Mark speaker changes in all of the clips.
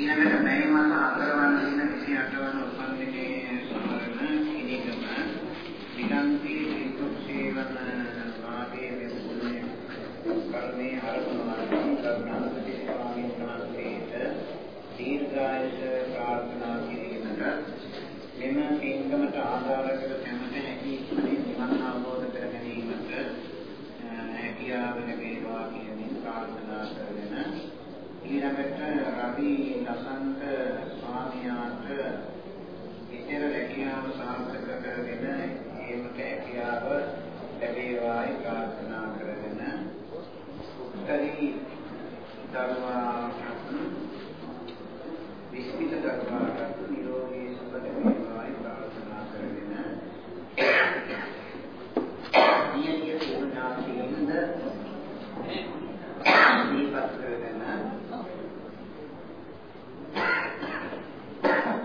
Speaker 1: ඊළඟට මේ මාස හතර වන දින 28 වන උපන්දිනයේ සමරන ඉනිකම විගන්ති සේවන වාගේ වෙන්නේ කර්මේ ආරම්භ කරන ස්වාමීන් වහන්සේට දීර්ඝායස ප්‍රාර්ථනා කිරීමට මෙම පින්කමට ආධාර කර සැමට හැකි නිවන් අවබෝධ කර ගැනීමට හැකියාව ලැබේවා කියන ප්‍රාර්ථනා කරගෙන ඊළඟට රවි ලසන්ත ස්වාමියාට ඉතර රැකියාව සාර්ථක කරගෙන ඒකට හැකියාව ලැබේවායි ප්‍රාර්ථනා කරගෙන උත්තරී දරුවා විස්මිත දරුවාට නිරෝගී සුව ලැබේවායි ප්‍රාර්ථනා කරගෙන නියතිය සිරුනාදීන්ද දීපත් කරගෙන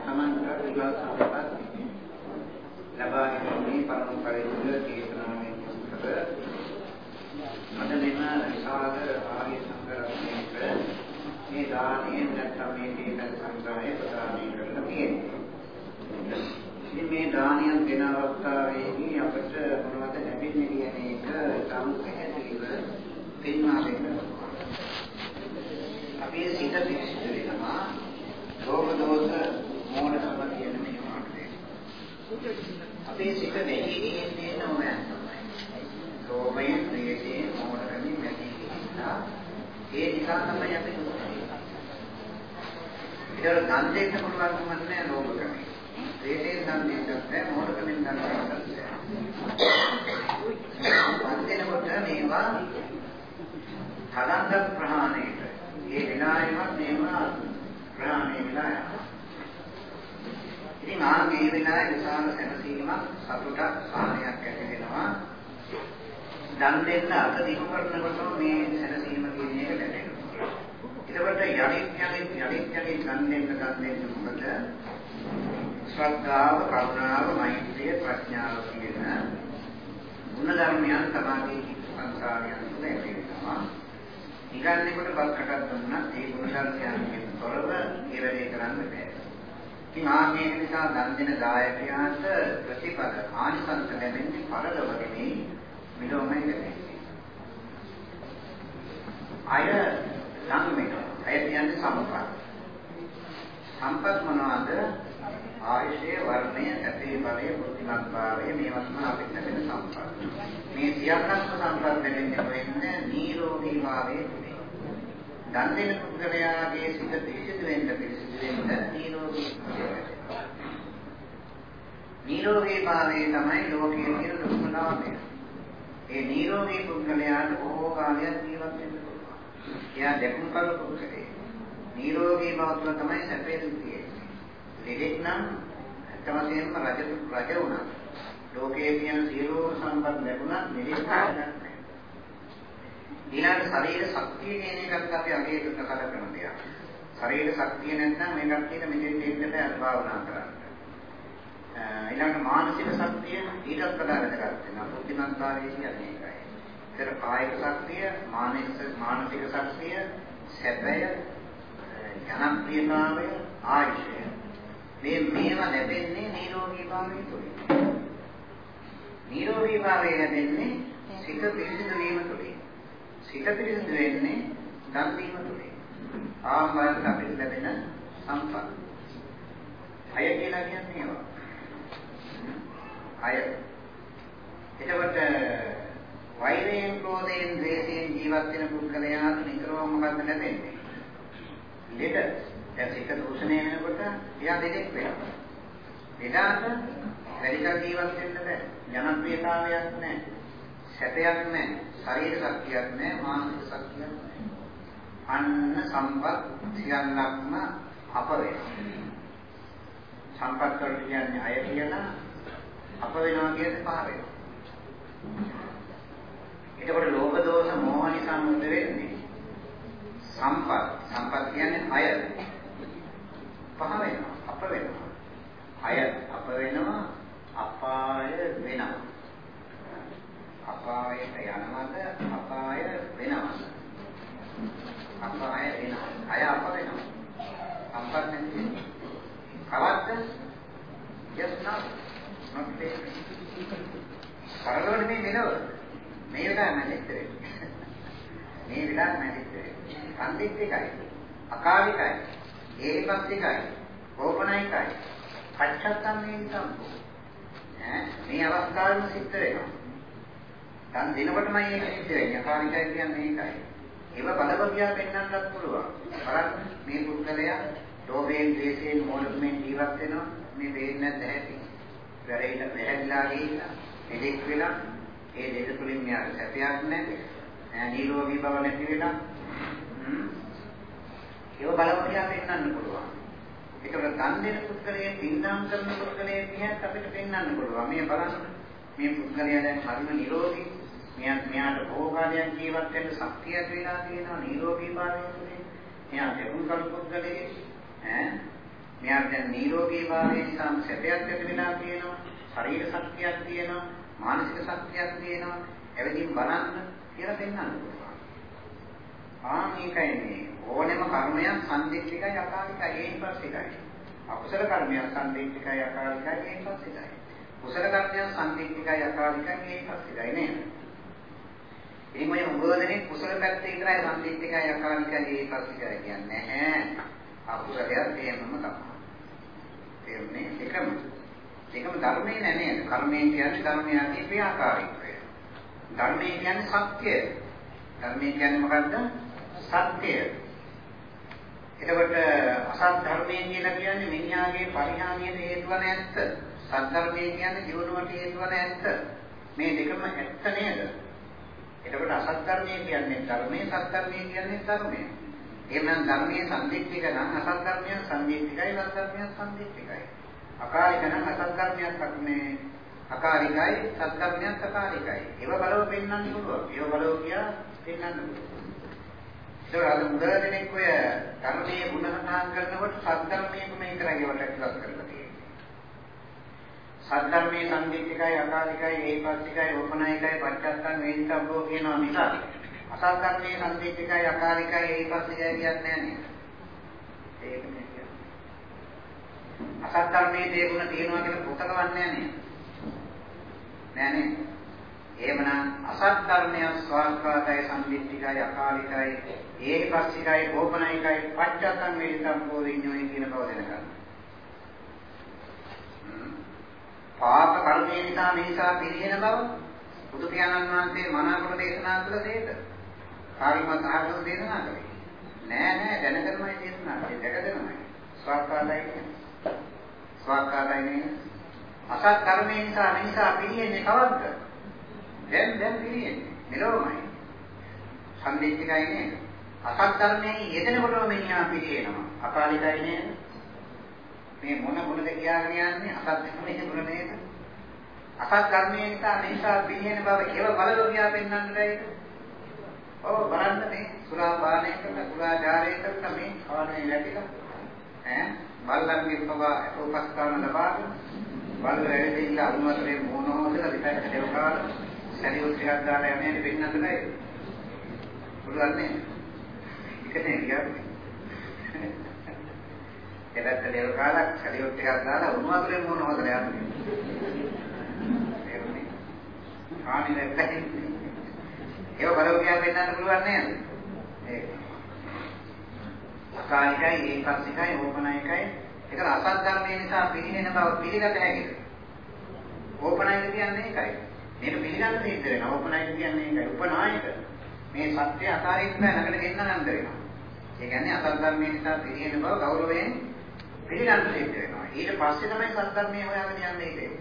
Speaker 1: සමන්ත විවාහ සම්පත් ලබා ගැනීමේ පරම පරිදි දේශනාවෙන් කර අද මෙම විශාල ආර්ය සංඝරත්නයේ මේ දානයෙන් නැත්නම් මේ දීප සංග්‍රහය ප්‍රදානය කරලා තියෙනවා. ඉතින් මේ දානයන් දෙන අවස්ථාවේදී අපිට මොනවද ලැබෙන්නේ කියන එක ඉතාම පැහැදිලිව පෙන්වා දෙන්නවා. අපේ සිත පිරිසිදු වෙනවා. රෝග දෝෂ මෝඩකම කියන මේ මාර්ගය. අපේ සිත දෙහි එන්නේ නෝනෑ තමයි. ලෝභයෙන්, ද්වේෂයෙන්, මෝඩකමින් නැති නිසා ඒ නිසා තමයි අපි ඒතර දන් දෙන්න පුළුවන් කමක් නැහැ ලෝභකමෙන්. ද්වේෂයෙන් දන් දෙන්නත් බැහැ, මෝඩකමෙන් දන් දෙන්නත් බැහැ. දන් දෙනකොට මේවා තදන්ත ප්‍රහාණයට ඒ විනායමත් මේවා ප්‍රහාණය වෙලා යනවා. ඉතින් ආ මේ වෙලාවේ විශාල සැනසීමක් සතුටක් සාහනයක් ඇති වෙනවා. දන් දෙන්න අත දිගු කරනකොට මේ සැනසීම කියන එක දැනෙනවා. එතකොට යලිත් යලිත් යලිත් යලිත් දන් දෙන්න දන් දෙන්න මොකද? ශ්‍රද්ධාව, කරුණාව, මෛත්‍රිය, ප්‍රඥාව කියන ගුණ ධර්මයන් තමයි සංසාරයන් තුළ ඇති වෙනවා. ඉගන්නේකට බක්කටක් දුන්නත් ඒ ගුණ ධර්මයන්ගෙන් තොරව ඒ වැඩේ කරන්න බෑ. ඉතින් ආ මේ නිසා දන් දෙන දායකයාට ප්‍රතිඵල ආනිසංස ලැබෙන්නේ පරලොව නෙමෙයි මෙලොවමයි ලැබෙන්නේ. අය ලං වෙනවා. අය කියන්නේ සම්පත්. සම්පත් මොනවාද? ආයුෂය, වර්ණය, සැපේ බලය, බුද්ධිමත් භාවය මේවා තමයි අපිට ලැබෙන සම්පත්. මේ සියල්ලක්ම සම්පත් ලැබෙන්නේ වෙන්නේ නිරෝගී භාවයේ තුලින්. දන් දෙන පුද්ගලයාගේ සිත පිරිසිදු වෙන්න පිරිසිදු වෙන්න නිරෝගී නිරෝගී භාවයේ තමයි ලෝකයේ තියෙන ලොකුම ලාභය. ඒ නිරෝගී පුද්ගලයාට බොහෝ කාලයක් ජීවත් වෙන්න පුළුවන්. එයා දෙකුම් කල පුද්ගලයෙක්. නිරෝගී බව තුළ තමයි සැපේ තියෙන්නේ. ලෙඩෙක් නම් අත්වශයෙන්ම රජ රජ වුණා. ලෝකයේ තියෙන සියලුම සම්පත් ලැබුණත් ලෙඩෙක් නැහැ. ඊළඟ ශරීර ශක්තිය කියන එකත් අපි අගේ දුක කල කරන දෙයක්. ශරීර ශක්තිය නැත්නම් මේකත් කියන මෙතෙන් දෙන්න බෑ අනුභවනා කරන්න. ඊළඟ මානසික ශක්තිය ඊටත් වඩා වැදගත් වෙනවා. බුද්ධිමත්තාවය කියන්නේ ඒකයි. ඒතර කායික ශක්තිය, මානසික මානසික ශක්තිය, සැපය, ජනප්‍රියතාවය, ආයුෂය. මේ මේවා ලැබෙන්නේ නිරෝගී භාවය තුළින්. නිරෝගී භාවය ලැබෙන්නේ සිත පිරිසිදු වීම තුළින්. සිත පිරිසිදු වෙන්නේ දන් දීම තුළින්. ආම්බයන්ට අපිට ලැබෙන සම්පත්. අය කියලා කියන්නේ ඒවා. අය. එතකොට වෛරයෙන්, ක්‍රෝධයෙන්, ද්වේෂයෙන් ජීවත් වෙන පුද්ගලයාට නිතරම මොකක්ද ලැබෙන්නේ? ලෙඩ. දැන් සිත දූෂණය වෙනකොට එයා දෙදෙක් වෙනවා. ලෙඩාට වැඩිකල් ජීවත් වෙන්න බෑ. ජනප්‍රියතාවයක් නැහැ. සැපයක් නැහැ. ශරීර ශක්තියක් නැහැ. මානසික ශක්තියක් නැහැ. අන්න සම්පත් සියල්ලක්ම අප වෙනවා. සම්පත් වලට කියන්නේ අය කියලා අප වෙනවා කියන්නේ පහ වෙනවා. එතකොට ලෝභ දෝෂ මෝහ නිසා මොකද වෙන්නේ? සම්පත් සම්පත් කියන්නේ අය පහ වෙනවා අප වෙනවා. අය අප වෙනවා අපාය වෙනවා. අපායට යනවද අපාය වෙනවද? අපාය වෙනවා. අය අප වෙනවා. සම්පත් පරලෝකෙ මේ මෙලව. මේ වෙලාව නැතිතරේ. මේ වෙලාව නැතිතරේ. සම්දිත්තිකයි. අකාලිකයි. ඒකපස්තිකයි. කෝපනයිකයි. පච්චත්තම්මේ සම්පෝ. ඈ මේ අවස්ථාවෙම සිද්ධ වෙනවා. දැන් දිනකොටමයි ඒක සිද්ධ වෙන්නේ. අකාලිකයි කියන්නේ ඒකයි. ඒව බලපදියා පෙන්වන්නත් පුළුවන්. බලන්න මේ පුද්ගලයා ලෝභයෙන්, ද්වේෂයෙන්, මෝහයෙන් ජීවත් වෙනවා. මේ වෙන්නේ නැද්ද ඇති? වැරෙයිලා වැහැලා ගිහිල්ලා දෙදෙක් වෙලා ඒ දෙක තුලින් මෙයාට සැපයක් නැහැ. ඈ නිරෝගී බව නැති වෙලා ඒව බලපදියා පෙන්වන්න පුළුවන්. ඒකට දන් දෙන පුද්ගලයේ පින්නම් කරන පුද්ගලයේ දිහත් අපිට පෙන්වන්න පුළුවන්. මේ බලන්න මේ පුද්ගලයා දැන් හරිම නිරෝගී. මෙයා මෙයාට බොහෝ කාලයක් ජීවත් වෙන්න ශක්තියක් වෙලා තියෙනවා නිරෝගී භාවයෙන්. මෙයා දෙවුම් කල් පුද්ගලයේ ඈ මෙයාට දැන් නිරෝගී භාවය නිසා සැපයක් ඇති වෙලා තියෙනවා. ශරීර ශක්තියක් තියෙනවා. මානසික ශක්තියක් තියෙනවා. එවෙදින් බලන්න කියලා පෙන්වන්න පුළුවන්. ආ මේකයි මේ ඕනෙම කර්මයක් සම්දික්කයි අකාලිකයි ඒන් පස්සේයි. අකුසල කර්මයක් සම්දික්කයි අකාලිකයි ඒන් පස්සේයි. කුසල කර්මයක් සම්දික්කයි අකාලිකයි ඒන් පස්සේයි නේද? ඉතින් මේ උගෝදනේ කුසල පැත්තේ විතරයි සම්දික්කයි අකාලිකයි ඒන් පස්සේයි කියන්නේ නැහැ. අකුසලයක් තේමම තමයි. තේරුණේ එකම. එකම ධර්මයේ නෑ නේද? කර්මයෙන් කියන්නේ ධර්මයන්ගේ ක්‍රියාකාරීත්වය. ධර්මයේ කියන්නේ සත්‍යය. ධර්මයේ කියන්නේ මොකද්ද? සත්‍යය. එතකොට අසත් ධර්මයේ කියලා කියන්නේ මිනිහාගේ පරිහානියට හේතු වන ඇත්ත. සත් ධර්මයේ කියන්නේ ජීවණයට හේතු වන ඇත්ත. මේ දෙකම ඇත්ත නේද? එතකොට අසත් ධර්මයේ කියන්නේ ධර්මයේ සත් ධර්මයේ කියන්නේ ධර්මයේ. එහෙනම් ධර්මයේ සම්දික්තික නම් අසත් ධර්මයන් සම්දික්තිකයි සත් ධර්මයන් සම්දික්තිකයි. අකාලික නම් අසත් ධර්මයක් මේ අකාලිකයි සත් ධර්මයක් අකාලිකයි. ඒව බලව පෙන්වන්න පුළුවන්. ඒව බලව කියා පෙන්වන්න පුළුවන්. ඒක අද මුදල දෙනෙක් ඔය ධර්මයේ ගුණහනාන් කරනකොට සද්ධර්මයේම මේක රැගෙවට ඉලක්ක කරලා තියෙනවා. සද්ධර්මයේ සම්දික්කයි අකාලිකයි ඒකප්පිකයි ඕපනායකයි පච්චත්තං වේදිතබ්බෝ කියනවා මිස අසද්ධර්මයේ සම්දික්කයි අකාලිකයි ඒකප්පිකයි කියන්නේ නැහැ නේද? ඒක නේ කියන්නේ. අසද්ධර්මයේ තේරුණ තියෙනවා කියලා පොතක වන්නේ නැහැ නේද? නෑ නේද? එහෙමනම් අසත් ධර්මය ස්වාස්කාතය සම්දිත්තිකයි අකාලිකයි ඒකපස්සිකයි ගෝපනයිකයි පච්චත්තං වේදිතම් පෝවිඤ්ඤෝයි කියන බව දැනගන්න. පාප කර්මය නිසා මේසා පිළිහෙන බව බුදු පියාණන් වහන්සේ මනාකොට දේශනා කළ දෙයක. කාර්යමත් ආගම දේශනා කළේ. නෑ නෑ දැනගන්නමයි දේශනා කළේ දැකගෙනමයි. ස්වාස්කාතයි කියන්නේ. ස්වාස්කාතයි නේ. අසත් කර්මය නිසා මේසා පිළිහෙන්නේ කවද්ද? දැන් දැන් පිළිහෙන්නේ. මෙලොවමයි. සම්දිත්තිකයි නේද? අසත් ධර්මයෙන් යෙදෙනකොටම මෙනියා පිළිගෙනවා. අකාලිකයි නේද? මේ මොන මොනද කියාගෙන යන්නේ අසත් ධර්මයේ මොන නේද? අසත් ධර්මයේ නිසා නිසා පිළිගෙන බව ඒව බලව කියා පෙන්වන්න බැයිද? ඔව් බලන්න මේ සුරා පානය කරලා සුරාචාරය කරලා මේ කාණේ ලැබිලා ඈ බල්ලන්ගේ පවා උපස්ථාන ලබාගෙන බල්ල ඇවිදින්න අනුමතරේ මොන හොදලා විතර දෙවකාර සැරියුත් ටිකක් දාලා යන්නේ පෙන්නන්න බැහැ. පුළුවන් නේද? එකනේ කියන්නේ. එලත් ලේව කාලක් සැලියොත් ටිකක් දාලා උණු වතුරෙන් මොන හොදලා යන්නේ. ඒකනේ. කාණි නැත්නම් ඒව බලව කියන වෙන්නත් පුළුවන් නේද? ඒක. අකාලිකයි ඒකස්සිකයි ඕපනයිකයි ඒක අසත් ධර්මයේ නිසා පිළිහෙන බව පිළිගත හැකිද? ඕපනයික කියන්නේ ඒකයි. මේක පිළිගන්න සිද්ධ වෙනවා. ඕපනයික කියන්නේ ඒකයි. උපනායක. මේ සත්‍ය අකාරින්න ළඟට ගෙන්න ගන්න වෙනවා. ඒ කියන්නේ අසත් ධර්මයේ නිසා පිළිහෙන බව ගෞරවයෙන් පිළිගන්න සිද්ධ වෙනවා. ඊට පස්සේ තමයි සත් ධර්මයේ හොයාගෙන යන්නේ ඒක.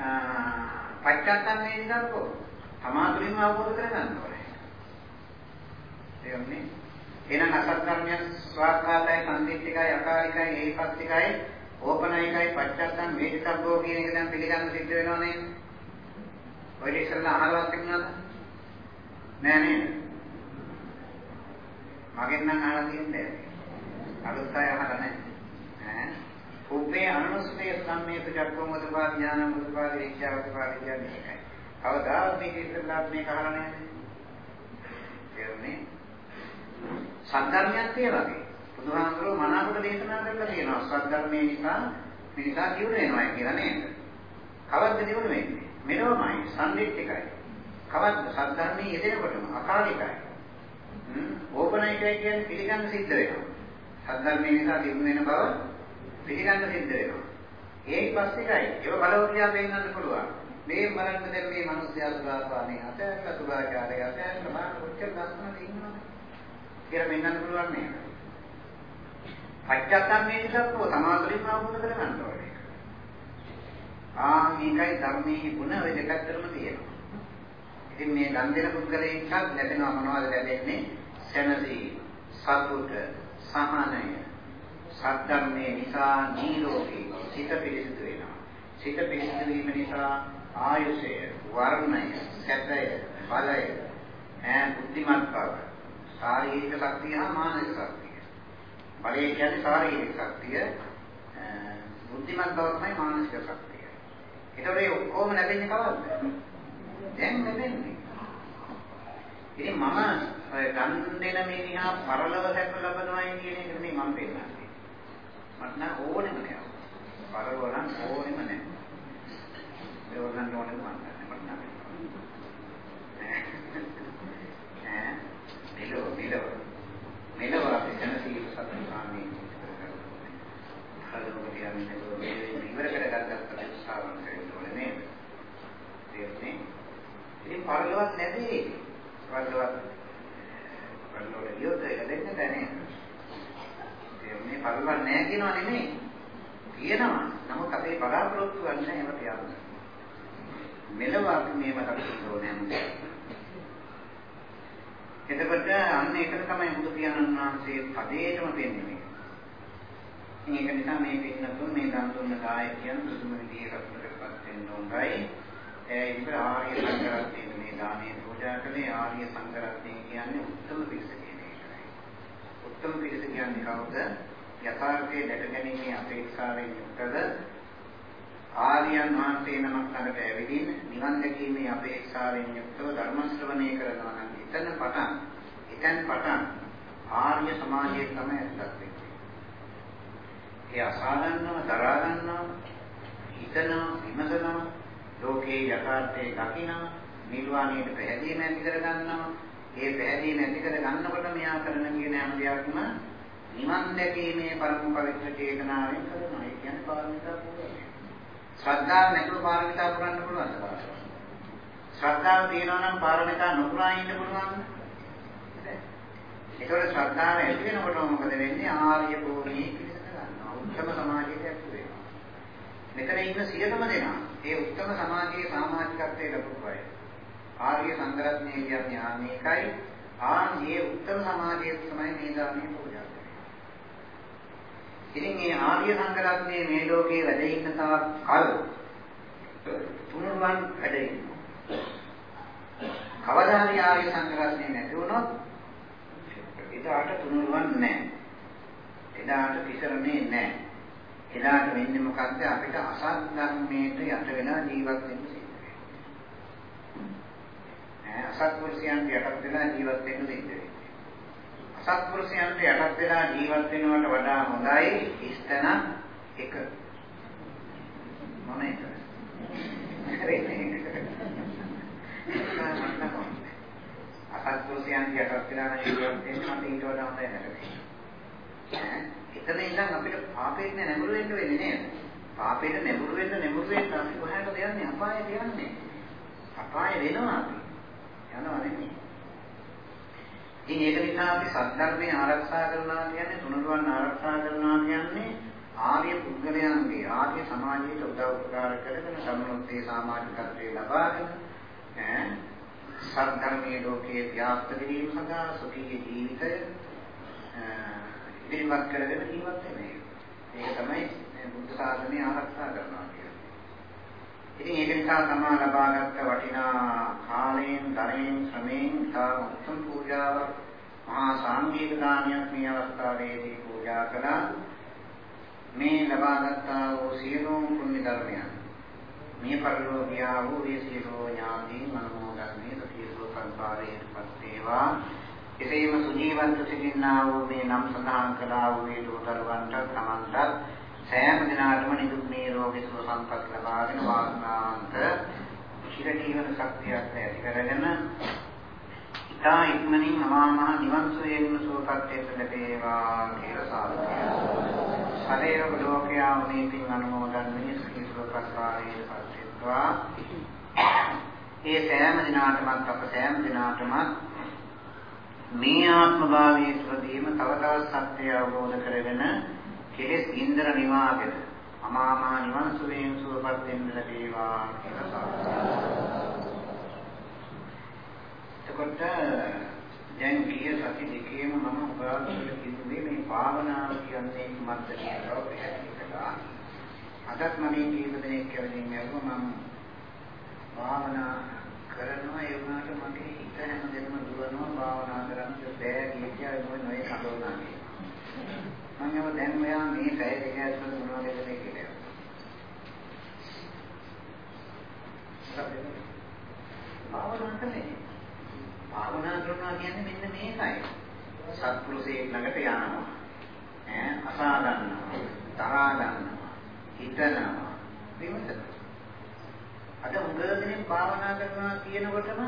Speaker 1: ආ පච්චත්තම් මේ නිකන්කෝ තමාතුලින්ම අවබෝධ කරගන්න ඕනේ. එන්නේ එහෙනම් අසත් ධර්මයන් ස්වාර්ථාතයි සම්දිත්තිකයි අකාලිකයි ඒකප්තිකයි ඕපනයිකයි පච්චත්තම් වේදිතබ්බෝ කියන එක දැන් පිළිගන්න සිද්ධ වෙනව නේද? ඔය ඉස්සෙල්ලා අහලවත් තිබුණාද? නෑ නේද? මගෙන් නම් අහලා තියෙන්නේ අලුත් අය අහලා නැහැ. ඈ උපේ අනුස්මේ සම්මේත චක්කෝ මුදපා ඥාන මුදපා විචාර මුදපා කියන්නේ ඒකයි. කවදාවත් මේක ඉස්සෙල්ලාත් මේක අහලා නැහැ. තේරුණේ? සද්ධර්මයක් ඒ වගේ. බුදුහාමුදුරුවෝ මනාවට දේශනා කරලා තියෙනවා. සද්ධර්මයේ නිසා මිනිසා ජීවත් වෙනවා කියලා නේද? කවද්ද දිනු වෙන්නේ? මෙලොවමයි සම්දිත්තිකයි. කවද්ද සද්ධර්මයේ යෙදෙනකොටම අකාලිකයි. හ්ම් ඕපනයිකයි කියන්නේ පිළිගන්න සිද්ධ වෙනවා. සද්ධර්මයේ නිසා දිනු වෙන බව පිළිගන්න සිද්ධ වෙනවා. ඒක පස්සේයි. ඒක බලවත්‍යා පෙන්වන්න පුළුවන්. මේ බලන්න දැන් මේ මිනිස්යා සුභාපානේ අතහැරලා සුභාචාරය අතහැරලා මාන කොච්චර ලස්සනද ඉන්නවද කියලා පෙන්වන්න පුළුවන් නේද? පච්චත්තම්මේ නිසා කො සමාධිලින් අවබෝධ කරගන්න ඕනේ. ආ මේකයි ධර්මයේ ගුණ ඔය දෙකතරම තියෙනවා. ඉතින් මේ දන් දෙන පුද්ගලයෙක්ට ලැබෙනවා මොනවද ලැබෙන්නේ? සැනසීම, සතුට, සහනය, සද්ධර්මයේ නිසා නිරෝධී සිත පිරිසිදු වෙනවා. සිත පිරිසිදු වීම නිසා ආයුෂය, වර්ණය, සැපය, බලය, ඈ බුද්ධිමත් බව, ශාරීරික ශක්තිය හා මානසික ශක්තිය. බලය කියන්නේ ශාරීරික ශක්තිය, බුද්ධිමත් බව තමයි මානසික ශක්තිය. ඒතකොට මේ ඔක්කොම ලැබෙන්නේ කවද්ද? දැන් ලැබෙන්නේ. ඉතින් මම ගන් දෙන මිනිහා පරලව සැප ලබනවායි කියන එක නෙමෙයි මම පෙන්නන්නේ. මට නම් ඕනෙම නෑ. පරලව නම් ඕනෙම නෑ. ඒ වගන්න ඕනෙම මම මට නම්. ඈ මෙලෝ මෙලෝ මෙලෝ අපි ජනසීල සත්‍යාමී හදවත කියන්නේ මේ ඉවර කරගත්ත ප්‍රතිස්ථාපන කරන්න ඕනේ නේද? තේරුණේ? ඉතින් පරලොවක් නැදී පරලොවක් පරලොවට ගියොත් ඒක දෙන්න දැනේ. තේරුණේ පරලොවක් නැහැ කියනවා නෙමෙයි. තියෙනවා. නමුත් අපේ බලාපොරොත්තු වෙන්නේ එහෙම තියන්න. මෙලව අපි මේව දකින්න ඕනේ එතකොට අන්න ඒකට තමයි බුදු පියාණන් වහන්සේ පදේටම පෙන්වන්නේ. මේක නිසා මේ පින්නතුන් මේ දන් දුන්න දායකයන් සුදුම විදිහේ කටයුතුකටපත් වෙන්න ඕනයි. ඒ ඉතින් ආර්ය සංඝරත්නයේ මේ දානේ පූජා කළේ ආර්ය සංඝරත්නය කියන්නේ උත්තම පිරිස කියන එකයි. උත්තම පිරිස කියන්නේ කවුද? යථාර්ථයේ දැක ගැනීමේ අපේක්ෂාවෙන් යුක්තද ආර්යයන් වහන්සේ නමක් ළඟට ඇවිදින් නිවන් දැකීමේ අපේක්ෂාවෙන් යුක්තව ධර්ම ශ්‍රවණය කරනවා නම් එතන පටන් එතෙන් පටන් ආර්ය සමාජයේ තමයි ඇත්තක් වෙන්නේ. ඒ අසාධන්නව දරා ගන්නවා හිතනවා විමසනවා ලෝකේ යථාර්ථයේ දකිනවා නිර්වාණයට පැහැදීම ඇති කර ගන්නවා ඒ පැහැදීම ඇති කර ගන්නකොට මෙයා කරන කියන හැම දෙයක්ම නිවන් දැකීමේ පරම පවිත්‍ර චේතනාවෙන් කරනවා. ඒ කියන්නේ පාරමිතා පුරනවා. ශ්‍රද්ධාව නැතුව පාරමිතා පුරන්න පුළුවන්ද බලන්න. ශ්‍රද්ධාව තියෙනවා නම් පාරමිතා නොපුරා ඉන්න පුළුවන්ද? ඒතකොට ශ්‍රද්ධාව ඇති වෙනකොට මොකද වෙන්නේ? ආර්ය භූමියේ පිළිසඳ ගන්නවා. උත්තම සමාජයට ඇති වෙනවා. මෙතන ඉන්න සියලුම දෙනා ඒ උත්තම සමාජයේ සමාජිකත්වයේ ලැබුවා අය. ආර්ය සංගරත්නය කියන්නේ ආනේකයි. ආන් මේ උත්තම සමාජයේ තමයි මේ ධර්මයේ පූජා කරන්නේ. ඉතින් මේ ආර්ය සංගරත්නයේ මේ ලෝකේ වැඩ ඉන්න තාක් කල් තුනුරුවන් වැඩ ඉන්නවා. කවදා හරි ආර්ය සංගරත්නය නැති වුණොත් එදාට තුනුරුවන් නැහැ. එදාට තිසරණේ නැහැ. එදාට වෙන්නේ මොකද්ද අපිට අසත් ධර්මයට යට වෙලා ජීවත් වෙන්න සිද්ධ වෙනවා. අසත්පුරුෂයන්ට යටත් වෙලා ජීවත් වෙන්න සිද්ධ වෙනවා. අසත්පුරුෂයන්ට යටත් වෙලා ජීවත් වෙනවට වඩා හොඳයි ඉස්තන එක. මොන එකද? අසත්පුරුෂයන්ට යටත් වෙලා ජීවත් වෙන්න මට ඊට වඩා හොඳයි නේද? එතන ඉඳන් අපිට පාපෙට නැඹුරු වෙන්න වෙන්නේ නේද? පාපෙට නැඹුරු වෙන්න නැඹුරු වෙන්න අපි කොහාටද යන්නේ? අපායට යන්නේ. අපාය වෙනවා අපි. යනවා නෙමෙයි. ඉතින් ඒක නිසා අපි සද්ධර්මයේ ආරක්ෂා කරනවා කියන්නේ තුනුරුවන් ආරක්ෂා කරනවා කියන්නේ ආර්ය පුද්ගලයන්ගේ ආර්ය සමාජයට උදව් උපකාර කරගෙන සම්මුතිය සමාජිකත්වයේ ලබාගෙන ඈ සද්ධර්මයේ ලෝකයේ ව්‍යාප්ත කිරීම සඳහා සුඛී ජීවිතය ඉදිරිපත් කරගෙන ජීවත් වෙන්නේ. ඒක තමයි බුද්ධ ශාසනය ආරක්ෂා කරනවා කියන්නේ. ඉතින් ඒක නිසා තමා ලබාගත් වටිනා කාලයෙන්, ධනයෙන්, ශ්‍රමයෙන් තා උත්තම පූජාවක් මහා සාංගික දානයක් මේ අවස්ථාවේදී පූජා කළා. මේ ලබාගත් වූ සියලුම පුණ්‍ය ධර්මයන් මේ පරිලෝකියා වූ මේ සියලු ඥාතීන් මනෝධර්මයේ සතියසෝ සංසාරයේපත් වේවා එසේම සුජීවන්ත සිටින්නා වූ මේ නම් සඳහන් කළා වූ මේ දෝතරුවන්ට තමන්ට සෑම දිනාටම නිදුක් නිරෝගී සුව සම්පත් ලබාගෙන වාසනාවන්ත චිර ජීවන ශක්තියක් ඇති කරගෙන ඉතා ඉක්මනින් අමා මහ නිවන් සුවයෙන් සුවපත් ලැබේවා කියලා සාදුකාරය. සරේව ලෝකයා උනේකින් අනුමෝදන් වී ශ්‍රී සුවපත්වාරයේ පත්වෙත්වා. ඒ සෑම දිනාටමත් අප සෑම දිනාටම මේ ආත්ම භාවයේ තුළදීම තව තවත් සත්‍ය අවබෝධ කරගෙන කෙලෙස් ඉන්ද්‍ර නිවාගෙන අමා මහ නිවන් සුවයෙන් සුවපත් වෙන්න ලැබේවා කියලා සාදුකාරය. එතකොට දැන් ගිය සති දෙකේම මම උගාවකට කිව්වේ මේ භාවනාව කියන්නේ කුමක්ද කියලා පැහැදිලි කළා. අදත් මම මේ කීප දෙනෙක් කියවලින් යවුවා මම භාවනා කරනවා ඒ වුණාට මගේ හිත හැමදෙම දුවනවා භාවනා කරන්න බෑ කියලා මොන නොයේ කඩෝනා කියනවා. මම යව දැන් මෙයා මේ පැය දෙක ඇතුළත මොනවද වෙන්නේ කියලා. භාවනා කරන්නේ භාවනා කරනවා කියන්නේ මෙන්න මේකයි. සත්පුරුෂයෙක් ළඟට යනවා. ඈ අසා ගන්නවා, තරහා ගන්නවා, හිතනවා, විමසනවා. අද උගදෙනේ භාවනා කරනවා කියනකොටම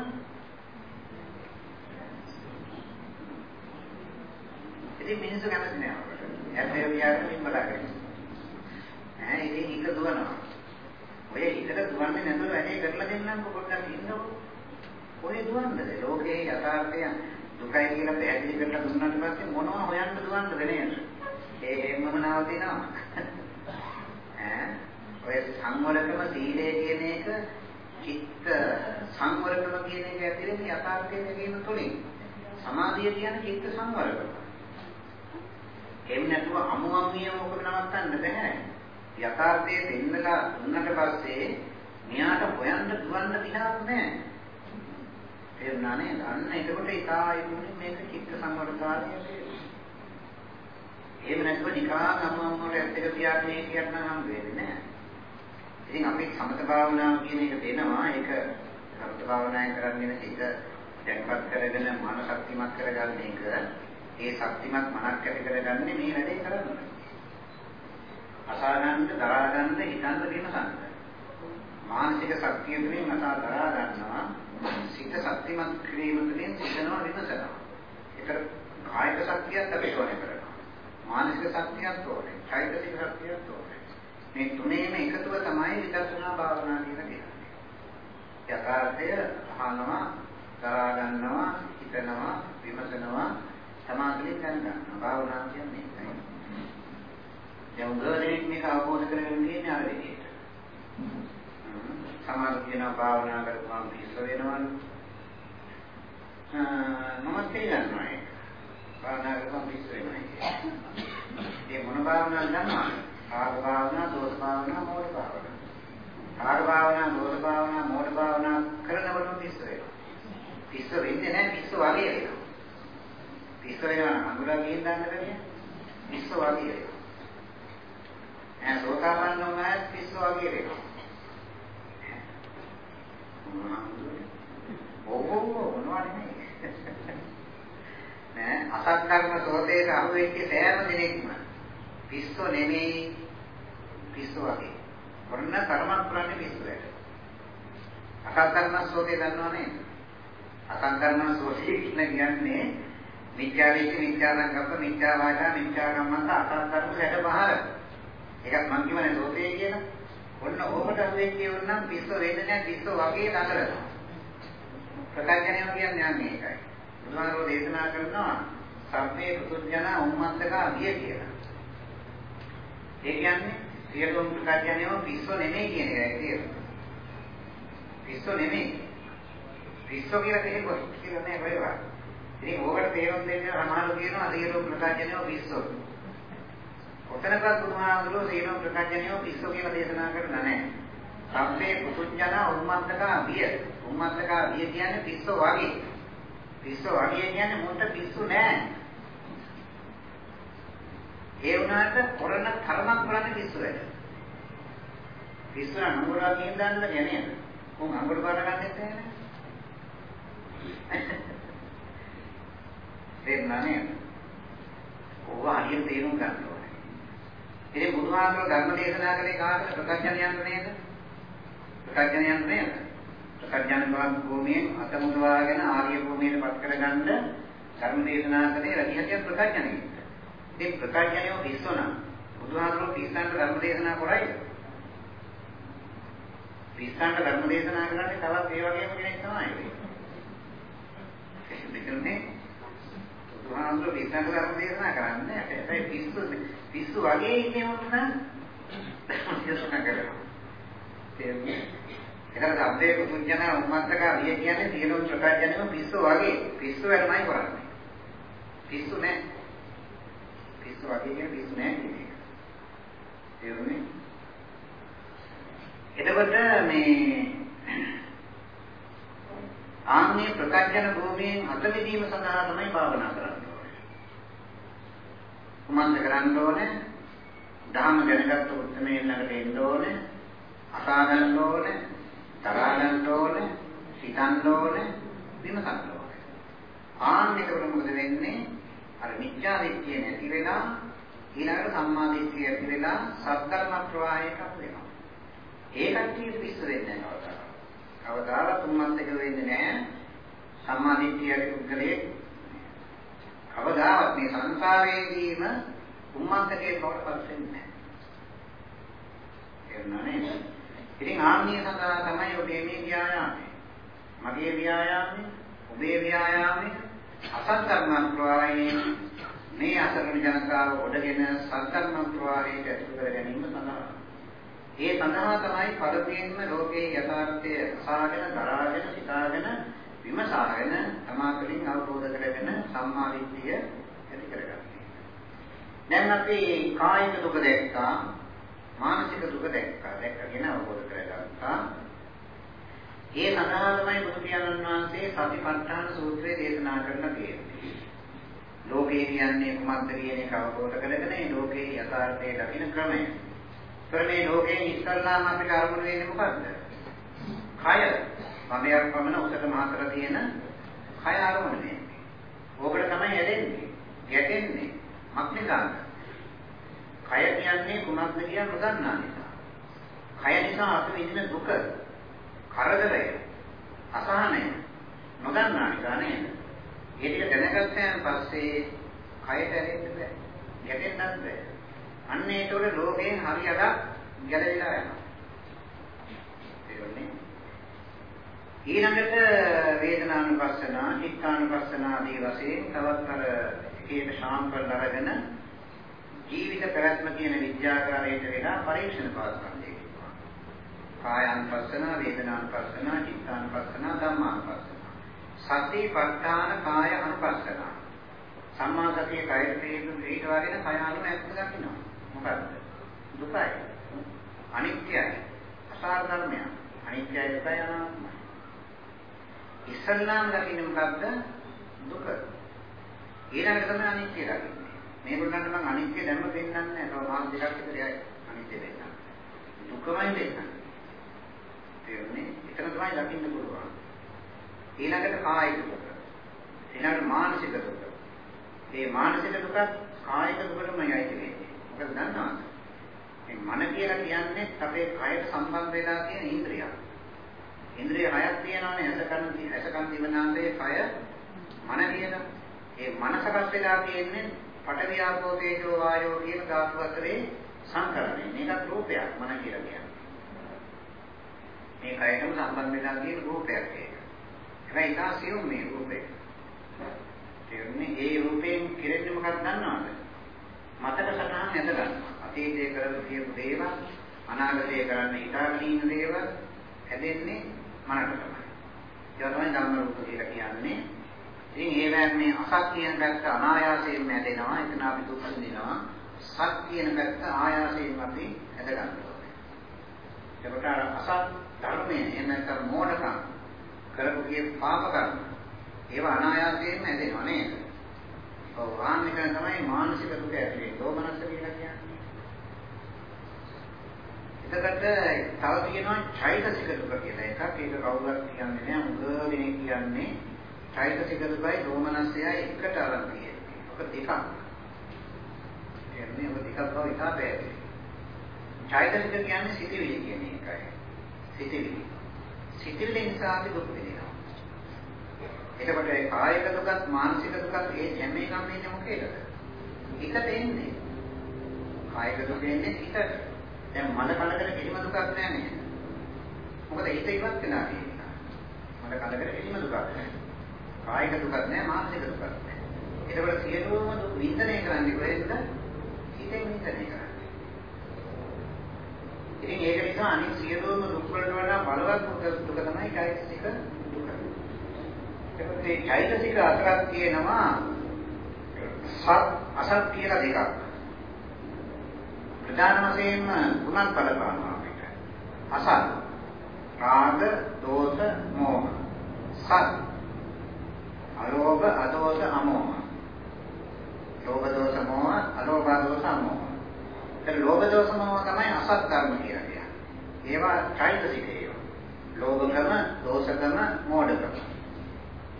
Speaker 1: ඉතින් මිනිස්සු කැමති නෑ අපට. හැබැයි වියාගෙන ඉන්නලාගෙන. ඈ ඉතින් හිත දුවනවා. ඔය හිතට දුවන්නේ නැතුව වැඩේ කරලා දෙන්නම්කො පොඩ්ඩක් ඉන්නකො. කොහේ දුවන්නද? ලෝකයේ යථාර්ථය දුකයි කියලා පැහැදිලි කරලා දුන්නාට පස්සේ මොනවා හොයන්න දුවන්නද නේද? ඒ හැමම නවතිනවා. ඈ ඔය සංවරකම සීලය කියන එක චිත්ත සංවරකම කියන එක ඇතුලේ යථාර්ථය කියන තුලින් සමාධිය කියන්නේ චිත්ත සංවරකම. එහෙම නැතුව අමු අම්මිය මොකද නවත්තන්න බෑ. යථාර්ථයේ දෙන්නලා දුන්නට පස්සේ මෙයාට හොයන්න දුවන්න දිහාවක් නෑ. තේරුණා නේද? අන්න එතකොට ඉතා ඉක්මනින් මේක චිත්ත සංවර්ධානය එහෙම නැත්නම් නිකාන් අම්මම්මට ඇත්තක තියාගෙන කියන්න නම් වෙන්නේ නැහැ. ඉතින් අපි සමත භාවනාව කියන එක දෙනවා. ඒක සමත භාවනාය කරන්නේ හිත දැක්පත් කරගෙන මන ශක්තිමත් කරගන්න එක. ඒ ශක්තිමත් මනක් ඇති කරගන්නේ මේ වැඩේ කරන්නේ. අසාගන්න, දරාගන්න, හිතන්න විමසන්න. මානසික ශක්තිය තුළින් අසා දරා ගන්නවා. සිත ශක්තිමත් කිරීම තුළින් සිතනවා විමසනවා. ඒක කායික ශක්තියත් අපි ඕනේ කරනවා. මානසික ශක්තියත් ඕනේ. චෛතසික ශක්තියත් ඕනේ. මේ තුනේම එකතුව තමයි විදර්ශනා භාවනා කියලා කියන්නේ. යථාර්ථය අහනවා, දරා ගන්නවා, හිතනවා, විමසනවා, සමාධියෙන් දැනගන්නවා. භාවනා කියන්නේ ඒකයි. දැන් උගදෙනෙක් මේක අවබෝධ කරගන්න තියෙන්නේ අර විදිහට. සමහර කියනවා භාවනා කරපුවාම පිස්ස වෙනවලු. මම තේරෙනවා ඒක. භාවනා කරපුවාම පිස්ස වෙනවා. ඒ මොන භාවනාවද දන්නවද? ආග භාවනා, දෝෂ භාවනා, මෝඩ භාවනා. ආග භාවනා, දෝෂ භාවනා, මෝඩ භාවනා කරනකොටම පිස්ස වෙනවා. පිස්ස වෙන්නේ නැහැ පිස්ස වගේ වෙනවා. පිස්ස වෙනවා නම් අඟුලා ගිහින් දාන්න බැහැ. පිස්ස වගේ වෙනවා. ඈ සෝතාපන්න වුණාත් පිස්ස වගේ වෙනවා. ඔව් මොනවා නෙමෙයි. නෑ අසත්කර්ම සෝතේට අහු වෙච්ච සෑම දිනෙකම පිස්සු නෙමෙයි පිස්සු වගේ. වර්ණ කර්මක් කරන්නේ පිස්සුවට. අසත්කර්ම සෝතේ දන්නව නේද? අසත්කර්ම සෝතේ කියන්නේ මිත්‍යා විච්ච මිත්‍යා සංකප්ප මිත්‍යා වාචා මිත්‍යා කම්මන්ත අසත්කර්ම හැඩ පහර. ඒකත් මං කියවනේ සෝතේ කියලා. ඔන්න ඕකට වෙන්නේ වුණනම් පිස්සු වෙන්නේ නැහැ පිස්සු වගේ දඟලනවා. ප්‍රත්‍යඥය කියන්නේ යන්නේ ඒකයි. බුදුහාරෝ දේශනා කරනවා සම්මේ පුදුජන උම්මත්තක අධිය කියලා. ඒ කියන්නේ සියලුම ප්‍රත්‍යඥයෝ පිස්සු නෙමෙයි කියන එකයි තියෙන්නේ. පිස්සු නෙමෙයි. පිස්සු කියලා කෙනෙක් කියලා නෑ වේවා. ඉතින් ඕකට තේරුම් දෙන්න සමහරව කියනවා සියලුම ප්‍රත්‍යඥයෝ පිස්සු. ඔතනකත් බුදුහාමුදුරුවෝ සීලෝ ප්‍රකාශනයෝ පිස්සෝ කියලා දේශනා කරලා නැහැ. සම්මේ පුතුඥන උම්මත්තක අවිය. උම්මත්තක අවිය කියන්නේ පිස්සෝ වගේ. පිස්සෝ වගේ කියන්නේ මොන්ට පිස්සු නෑ. ඒ වුණාට කරන කර්මක් කරන්නේ පිස්සු වැඩ. පිස්සු නම් අඟුරා කියන දන්න නේද? කොහොම අඟුර පාර ගන්නෙත් නැහැ. තේරුණා නේද? ඕවා හරියට තේරුම් ගන්න ඕනේ. ඉතින් බුදුහාමර ධර්ම දේශනා කළේ කාටද ප්‍රත්‍යඥයන්ට නේද? ප්‍රත්‍යඥයන්ට නේද? ප්‍රත්‍යඥ භූමියේ අතමුදවාගෙන ආර්ය භූමියට පත් කරගන්න ධර්ම දේශනා කළේ රතිහතිය ප්‍රත්‍යඥයෙක්. ඉතින් ප්‍රත්‍යඥයෝ පිස්සුණා. බුදුහාමර පිස්සන්ට ධර්ම දේශනා කරයිද? පිස්සන්ට ධර්ම දේශනා කරන්නේ තවත් ඒ වගේම කෙනෙක් තමයි. මෙතනනේ බුදුහාමුදුරුවෝ පිස්සන්ට ධර්ම දේශනා කරන්නේ හැබැයි පිස්සු පිස්සු වගේ ඉන්නේ මොනවා දේශනා කරනවා. තේරුණේ ඒකට අබ්බේ පුදුජන උම්මත්තක අලිය කියන්නේ සියලුම ප්‍රකාශනයම පිස්සු වගේ. පිස්සු වැඩමයි කරන්නේ. පිස්සු නෑ පිස්සු වගේ කියන්නේ පිස්සු නෑ කියන්නේ තේරුණේ එතකොට මේ ආන්නේ ප්‍රකඥ භූමියෙන් අත මිදීම සඳහා තමයි භාවනා කරන්න ඕනේ. කුමන්ද කරන්න ඕනේ? ධර්ම දැනගත්තු උත්මේ ළඟට එන්න ඕනේ. අසා ගන්න ඕනේ. තරහා ගන්න ඕනේ. සිතන්න ඕනේ. විමසන්න ඕනේ. ආන්නේ කරන මොකද වෙන්නේ? අර මිත්‍යා දිට්ඨිය නැති වෙලා ඊළඟට සම්මා දිට්ඨිය ඇති වෙලා සත්‍ධර්ම ප්‍රවාහයකට වෙනවා. ඒ කට්ටිය පිස්ස වෙන්නේ නැහැ කවදාවත් උන්මත්තක වෙන්නේ නැහැ. සම්මාදිට්ඨිය පුද්ගලයේ කවදාවත් මේ සංසාරයේදීම උන්මත්තකේ බවටපත් වෙන්නේ නැහැ. ඉතින් ආන්නිය සඳහා තමයි ඔබේ මේ ව්‍යායාමය. මගේ ව්‍යායාමය, ඔබේ ව්‍යායාමය අසත් ධර්ම ප්‍රවාහයෙන් මේ අසරණ ජනතාව ඔඩගෙන සත්‍ධර්ම ප්‍රවාහයට ඇතුළු කර ගැනීම සඳහා ඒ සඳහා තමයි පරිපූර්ණ ලෝකයේ යථාර්ථය අසාගෙන දරාගෙන සිතාගෙන විමසාගෙන තමාතුලින් අවබෝධ කරගෙන සම්මා දිට්ඨිය ඇති කරගන්නේ. දැන් අපි කායික දුක දැක්කා, මානසික දුක දැක්කා, දැක්කගෙන අවබෝධ කරගත්තා. ඒ සඳහා තමයි බුදු පියාණන් වහන්සේ සතිපට්ඨාන සූත්‍රය දේශනා කරන්න තියෙන්නේ. ලෝකේ කියන්නේ කුමක්ද කියන එක අවබෝධ කරගෙන ඒ ලෝකේ යථාර්ථය දකින ක්‍රමය. කරන්නේ ලෝකයෙන් ඉස්සල්ලාම අපිට අරමුණු වෙන්නේ මොකද්ද? කය. වමයක් පමණ උසට මහතර තියෙන කය අරමුණු වෙන්නේ. ඕකට තමයි ඇදෙන්නේ, ගැටෙන්නේ. මක්නිසාද? කය කියන්නේ කුමක්ද කියන නොදන්නා නිසා. කය නිසා අපි විඳින දුක, කරදරය, අසහනය නොදන්නා නිසා නේද? ඒ ටික දැනගත්තයන් පස්සේ කයට ඇදෙන්න බෑ. ගැටෙන්නත් බෑ. අන්න ඒතකොට ලෝකයෙන් හරියට ගැලවිලා යනවා. තේරුණේ? ඊළඟට වේදනානුපස්සනා, චිත්තානුපස්සනා ආදී වශයෙන් තවත් අර එකේක ශාම්පල් අරගෙන ජීවිත පැවැත්ම කියන විද්‍යාකාරයට වෙලා පරීක්ෂණ පාස්කම් දෙනවා. කායानुපස්සනා, වේදනානුපස්සනා, චිත්තානුපස්සනා, ධම්මානුපස්සනා. සතිපට්ඨාන කාය අනුපස්සනා. සම්මා සතිය කයට පිළිතුරු කය අනුව ඇත්ත දකින්නවා. මොකද්ද? දුකයි. අනිත්‍යයි. අසාර ධර්මයක්. අනිත්‍යයි දුකයි අනාත්මයි. ඉස්සල්ලාම දකින්නේ මොකද්ද? දුක. ඊළඟට තමයි අනිත්‍ය දකින්නේ. මේගොල්ලන්ට මම අනිත්‍ය දැම්ම පෙන්නන්නේ නැහැ. තව මාස දෙකක් විතර යයි අනිත්‍ය දෙන්න. දුකමයි දෙන්න. තේරුණේ? එතන තමයි දකින්න පුළුවන්. ඊළඟට කායික දුක. ඊළඟට මානසික දුක. මේ මානසික දුකත් කායික දුකටමයි අයිති වෙන්නේ. මොකද දන්නවද? මේ මන කියලා කියන්නේ අපේ කයට සම්බන්ධ වෙලා තියෙන ඉන්ද්‍රියක්. ඉන්ද්‍රිය හයක් තියෙනවානේ ඇසකන ඇසකන් දිවනාසයේ කය මන කියලා. ඒ මන සකස් වෙලා තියෙන්නේ පඨවි ආපෝ තේජෝ වායෝ කියන ධාතු අතරේ සංකරණය. මේකත් රූපයක් මන කියලා කියන්නේ. මේ කයටම සම්බන්ධ වෙලා තියෙන රූපයක් ඒක. හැබැයි ඉතා සියුම් මේ රූපේ. ඒ ඒ රූපයෙන් කෙරෙන්නේ මොකක්ද දන්නවද? මතක සටහන් ඇද ගන්නවා. අතීතයේ කරපු කියපු දේවල් අනාගතයේ කරන්න හිතාගෙන ඉන්න දේවල් හැදෙන්නේ මනට තමයි. ඒක තමයි ධම්ම රූප කියලා කියන්නේ. ඉතින් ඒවෙන් මේ අසත් කියන පැත්ත අනායාසයෙන්ම හැදෙනවා. එතන අපි දුක් විඳිනවා. සත් කියන පැත්ත ආයාසයෙන් අපි හැද ගන්නවා. එතකොට අර අසත් ධර්මයේ එහෙම නැත්නම් මෝඩකම් කරපු කිය පාප කර්ම ඒවා අනායාසයෙන්ම හැදෙනවා නේද? ඔව් ආන්න එක තමයි මානසික දුක ඇති වෙන්නේ. දෝමනස්ස කියලා කියන්නේ. එතකොට තව තියෙනවා චෛතසික දුක කියලා එකක්. ඒක කවුරුත් කියන්නේ නෑ. මුග වෙනේ කියන්නේ චෛතසික දුකයි දෝමනස්සයයි එකට අරන් තියෙන්නේ. ඔක දෙකක්. එන්නේ ඔක දෙකක් බව ඉතා පැහැදිලි. චෛතසික කියන්නේ සිතිවිලි කියන එකයි. සිතිවිලි. සිතිවිලි නිසා අපි දුක් විඳිනවා. එතකොට කායික දුකත් මානසික දුකත් ඒ හැම එකම ඉන්නේ මොකේද? හිතට එන්නේ. කායික දුක එන්නේ හිතට. දැන් මන කලකට කිසිම දුකක් නැහැ නේද? මොකද හිත ඉවත් වෙනා කියන්නේ. මන කලකට කිසිම දුකක් නැහැ. කායික දුකක් නැහැ මානසික දුකක් නැහැ. එතකොට සියලුම දුක් විඳිනේ කරන්නේ කොහෙන්ද? හිතෙන් විඳිනේ කරන්නේ. ඉතින් ඒක නිසා අනිත් සියලුම දුක් වලට වඩා බලවත් දුක තමයි චෛතසික දුක. ඒකත් මේ චෛතසික අතරක් තියෙනවා සත් අසත් කියලා දෙකක්. ප්‍රධාන වශයෙන්ම තුනක් බලපානවා අපිට. අසත් රාග, දෝෂ, මෝහ. සත් අලෝභ, අදෝෂ, අමෝහ. ලෝභ දෝෂ මෝහ, අලෝභ දෝෂ අමෝහ. ඒ ලෝභ දෝෂ මොහ තමයි අසත් ධර්ම කියලා කියන්නේ. ඒවා චෛතසිකය. ලෝභකම, දෝෂකම, මෝඩකම.